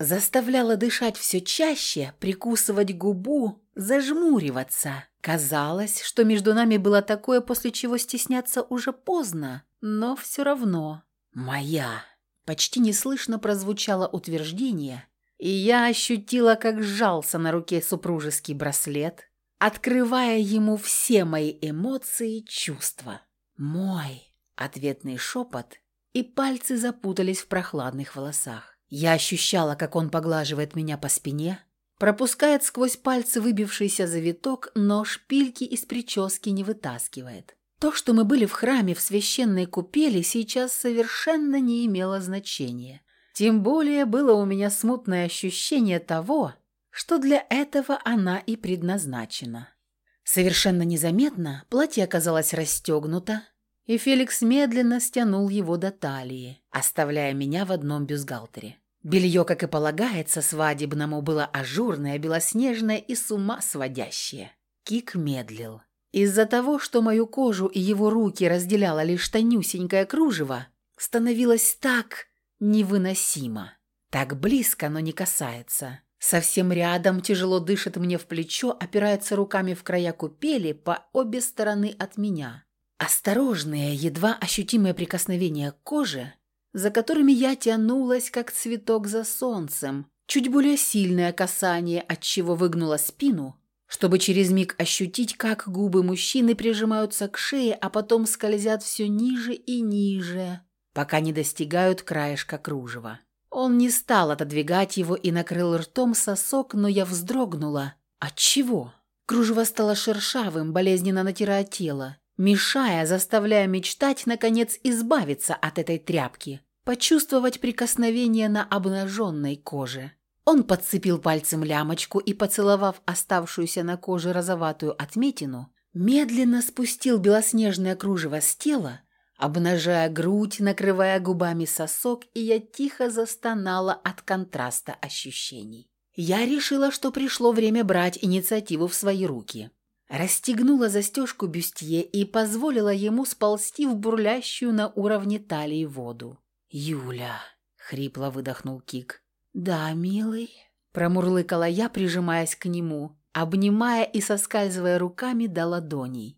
заставляло дышать все чаще, прикусывать губу, зажмуриваться. Казалось, что между нами было такое, после чего стесняться уже поздно, но все равно «моя». Почти неслышно прозвучало утверждение, и я ощутила, как сжался на руке супружеский браслет, открывая ему все мои эмоции и чувства. «Мой» — ответный шепот, и пальцы запутались в прохладных волосах. Я ощущала, как он поглаживает меня по спине, пропускает сквозь пальцы выбившийся завиток, но шпильки из прически не вытаскивает. То, что мы были в храме в священной купели, сейчас совершенно не имело значения. Тем более было у меня смутное ощущение того, что для этого она и предназначена. Совершенно незаметно платье оказалось расстегнуто, и Феликс медленно стянул его до талии, оставляя меня в одном бюстгальтере. Белье, как и полагается, свадебному было ажурное, белоснежное и с ума сводящее. Кик медлил. Из-за того, что мою кожу и его руки разделяло лишь тонюсенькое кружево, становилось так невыносимо. Так близко, но не касается. Совсем рядом тяжело дышит мне в плечо, опирается руками в края купели по обе стороны от меня. Осторожные, едва ощутимые прикосновения к коже, за которыми я тянулась, как цветок за солнцем, чуть более сильное касание, от чего выгнула спину, чтобы через миг ощутить, как губы мужчины прижимаются к шее, а потом скользят все ниже и ниже, пока не достигают краешка кружева. Он не стал отодвигать его и накрыл ртом сосок, но я вздрогнула. От чего? Кружево стало шершавым, болезненно натирая тело мешая, заставляя мечтать, наконец, избавиться от этой тряпки, почувствовать прикосновение на обнаженной коже. Он подцепил пальцем лямочку и, поцеловав оставшуюся на коже розоватую отметину, медленно спустил белоснежное кружево с тела, обнажая грудь, накрывая губами сосок, и я тихо застонала от контраста ощущений. Я решила, что пришло время брать инициативу в свои руки расстегнула застежку бюстье и позволила ему сползти в бурлящую на уровне талии воду. «Юля!» — хрипло выдохнул Кик. «Да, милый», — промурлыкала я, прижимаясь к нему, обнимая и соскальзывая руками до ладоней.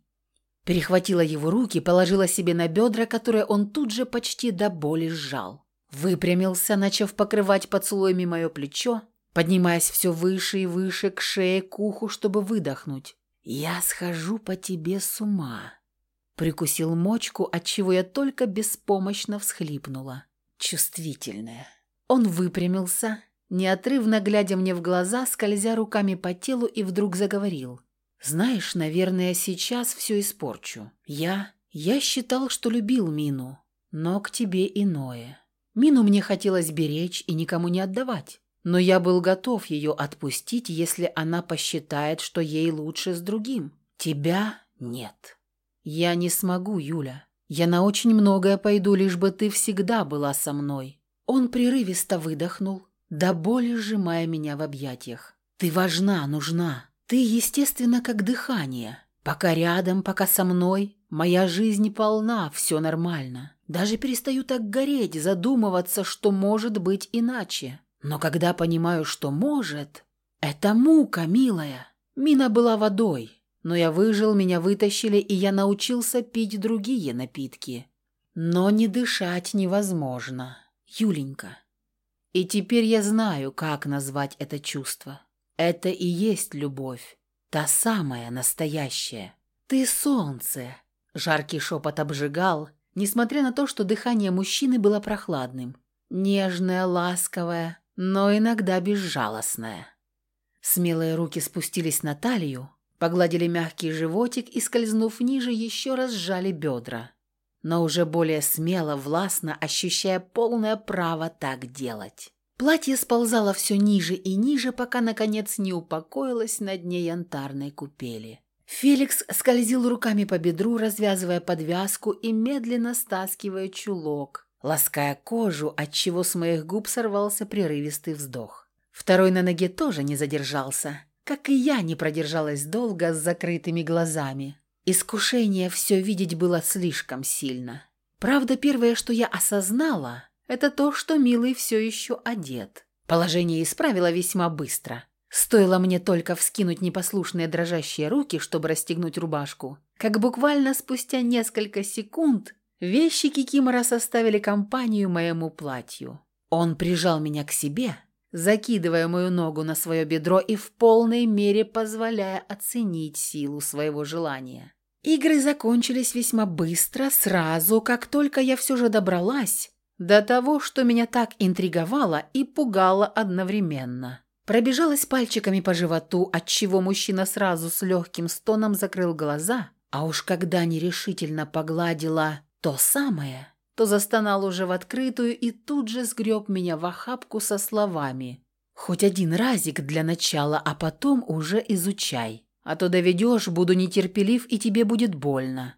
Перехватила его руки, положила себе на бедра, которые он тут же почти до боли сжал. Выпрямился, начав покрывать поцелуями мое плечо, поднимаясь все выше и выше к шее, к уху, чтобы выдохнуть. «Я схожу по тебе с ума», — прикусил мочку, отчего я только беспомощно всхлипнула. Чувствительная. Он выпрямился, неотрывно глядя мне в глаза, скользя руками по телу и вдруг заговорил. «Знаешь, наверное, сейчас все испорчу. Я... Я считал, что любил Мину, но к тебе иное. Мину мне хотелось беречь и никому не отдавать. Но я был готов ее отпустить, если она посчитает, что ей лучше с другим. Тебя нет. Я не смогу, Юля. Я на очень многое пойду, лишь бы ты всегда была со мной. Он прерывисто выдохнул, до боли сжимая меня в объятиях. Ты важна, нужна. Ты, естественно, как дыхание. Пока рядом, пока со мной, моя жизнь полна, все нормально. Даже перестаю так гореть, задумываться, что может быть иначе. Но когда понимаю, что может, это мука, милая. Мина была водой, но я выжил, меня вытащили, и я научился пить другие напитки. Но не дышать невозможно, Юленька. И теперь я знаю, как назвать это чувство. Это и есть любовь, та самая настоящая. «Ты солнце!» Жаркий шепот обжигал, несмотря на то, что дыхание мужчины было прохладным. Нежное, ласковое, но иногда безжалостное. Смелые руки спустились на талию, погладили мягкий животик и, скользнув ниже, еще раз сжали бедра. Но уже более смело, властно, ощущая полное право так делать. Платье сползало все ниже и ниже, пока, наконец, не упокоилось на дне янтарной купели. Феликс скользил руками по бедру, развязывая подвязку и медленно стаскивая чулок, лаская кожу, отчего с моих губ сорвался прерывистый вздох. Второй на ноге тоже не задержался, как и я не продержалась долго с закрытыми глазами. Искушение все видеть было слишком сильно. Правда, первое, что я осознала, это то, что Милый все еще одет. Положение исправило весьма быстро. Стоило мне только вскинуть непослушные дрожащие руки, чтобы расстегнуть рубашку, как буквально спустя несколько секунд вещи Кикимора составили компанию моему платью. Он прижал меня к себе, закидывая мою ногу на свое бедро и в полной мере позволяя оценить силу своего желания. Игры закончились весьма быстро, сразу, как только я все же добралась до того, что меня так интриговало и пугало одновременно. Пробежалась пальчиками по животу, отчего мужчина сразу с легким стоном закрыл глаза, а уж когда нерешительно погладила то самое, то застонал уже в открытую и тут же сгреб меня в охапку со словами «Хоть один разик для начала, а потом уже изучай, а то доведешь, буду нетерпелив и тебе будет больно».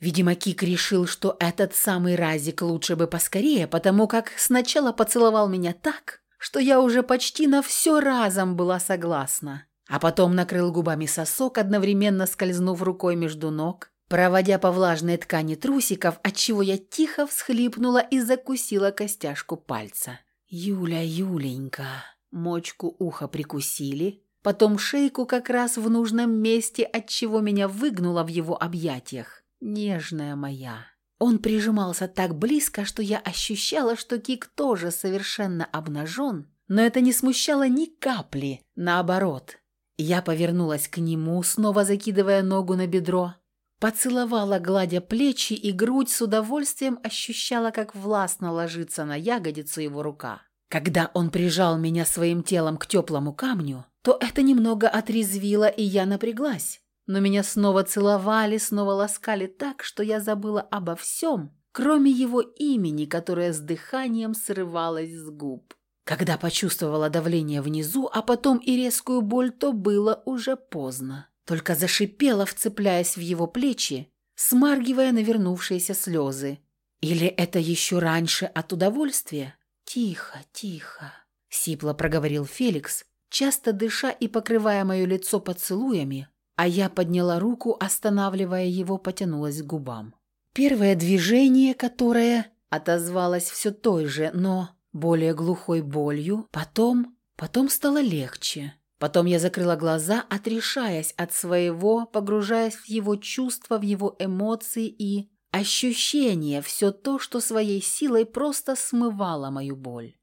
Видимо, Кик решил, что этот самый разик лучше бы поскорее, потому как сначала поцеловал меня так, что я уже почти на все разом была согласна. А потом накрыл губами сосок, одновременно скользнув рукой между ног, проводя по влажной ткани трусиков, отчего я тихо всхлипнула и закусила костяшку пальца. «Юля, Юленька!» Мочку уха прикусили, потом шейку как раз в нужном месте, отчего меня выгнуло в его объятиях. «Нежная моя!» Он прижимался так близко, что я ощущала, что Кик тоже совершенно обнажен, но это не смущало ни капли, наоборот. Я повернулась к нему, снова закидывая ногу на бедро, поцеловала, гладя плечи и грудь, с удовольствием ощущала, как властно ложится на ягодицу его рука. Когда он прижал меня своим телом к теплому камню, то это немного отрезвило, и я напряглась но меня снова целовали, снова ласкали так, что я забыла обо всем, кроме его имени, которое с дыханием срывалось с губ. Когда почувствовала давление внизу, а потом и резкую боль, то было уже поздно. Только зашипела, вцепляясь в его плечи, смаргивая навернувшиеся слезы. Или это еще раньше от удовольствия? «Тихо, тихо», — сипло проговорил Феликс, часто дыша и покрывая мое лицо поцелуями, а я подняла руку, останавливая его, потянулась к губам. Первое движение, которое отозвалось все той же, но более глухой болью, потом, потом стало легче. Потом я закрыла глаза, отрешаясь от своего, погружаясь в его чувства, в его эмоции и ощущения, все то, что своей силой просто смывало мою боль.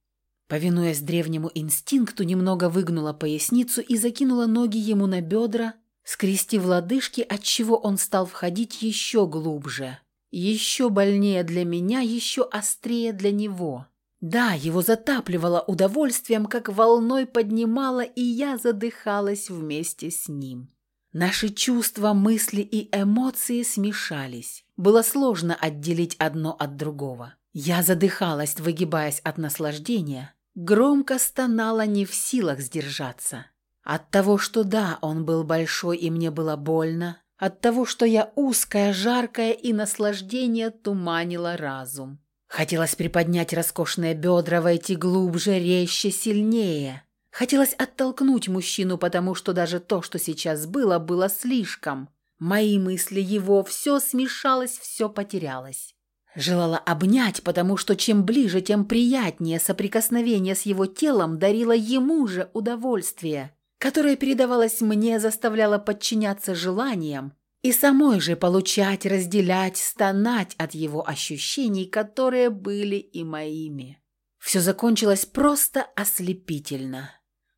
Повинуясь древнему инстинкту, немного выгнула поясницу и закинула ноги ему на бедра, скрестив лодыжки, отчего он стал входить еще глубже. Еще больнее для меня, еще острее для него. Да, его затапливало удовольствием, как волной поднимало, и я задыхалась вместе с ним. Наши чувства, мысли и эмоции смешались. Было сложно отделить одно от другого. Я задыхалась, выгибаясь от наслаждения, громко стонала, не в силах сдержаться. От того, что да, он был большой и мне было больно, от того, что я узкая, жаркая и наслаждение туманило разум. Хотелось приподнять роскошные бедра, войти глубже, резче, сильнее. Хотелось оттолкнуть мужчину, потому что даже то, что сейчас было, было слишком. Мои мысли, его, все смешалось, все потерялось. Желала обнять, потому что чем ближе, тем приятнее соприкосновение с его телом дарило ему же удовольствие которое передавалось мне, заставляло подчиняться желаниям и самой же получать, разделять, стонать от его ощущений, которые были и моими. Все закончилось просто ослепительно.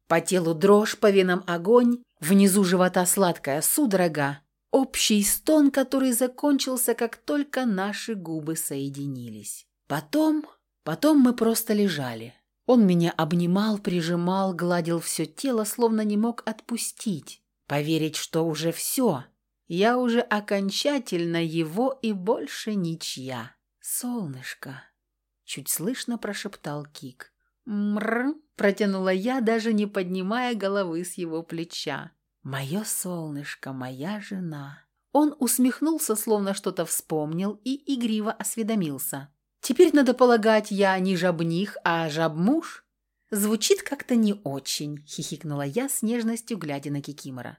По телу дрожь, по венам огонь, внизу живота сладкая судорога. общий стон, который закончился, как только наши губы соединились. Потом, потом мы просто лежали. Он меня обнимал, прижимал, гладил все тело, словно не мог отпустить. Поверить, что уже все. Я уже окончательно его и больше ничья. «Солнышко!» — чуть слышно прошептал Кик. «Мрр!» — протянула я, даже не поднимая головы с его плеча. «Мое солнышко, моя жена!» Он усмехнулся, словно что-то вспомнил, и игриво осведомился. «Теперь, надо полагать, я не жабних, а жабмуж?» «Звучит как-то не очень», — хихикнула я с нежностью, глядя на Кикимора.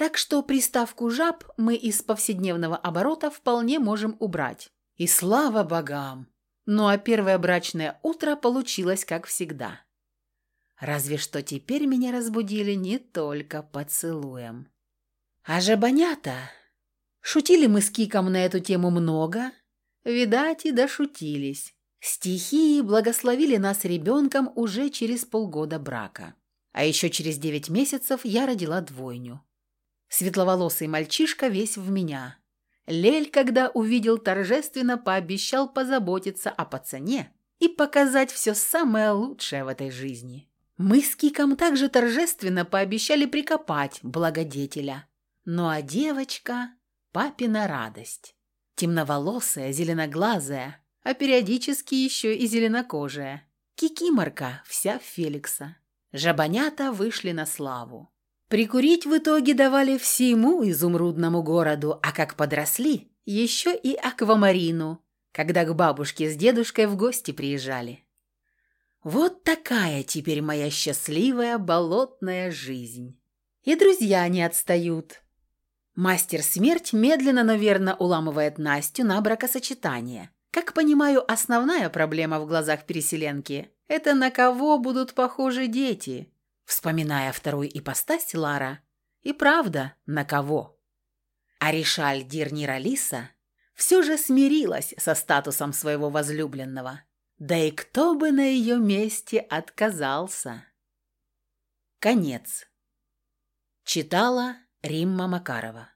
«Так что приставку «жаб» мы из повседневного оборота вполне можем убрать. И слава богам! Ну а первое брачное утро получилось как всегда. Разве что теперь меня разбудили не только поцелуем. А жабонята... Шутили мы с Киком на эту тему много, видать, и дошутились. Стихии благословили нас ребенком уже через полгода брака. А еще через девять месяцев я родила двойню. Светловолосый мальчишка весь в меня. Лель, когда увидел, торжественно пообещал позаботиться о пацане и показать все самое лучшее в этой жизни. Мы с Киком также торжественно пообещали прикопать благодетеля. Ну а девочка – папина радость. Темноволосая, зеленоглазая, а периодически еще и зеленокожая. Кикиморка, вся Феликса. Жабонята вышли на славу. Прикурить в итоге давали всему изумрудному городу, а как подросли, еще и аквамарину, когда к бабушке с дедушкой в гости приезжали. Вот такая теперь моя счастливая болотная жизнь. И друзья не отстают. Мастер смерть медленно, но верно уламывает Настю на бракосочетание. Как понимаю, основная проблема в глазах переселенки – это на кого будут похожи дети. Вспоминая вторую ипостась Лара, и правда, на кого? А Ришаль Дирниралиса все же смирилась со статусом своего возлюбленного – да и кто бы на ее месте отказался? Конец. Читала Римма Макарова.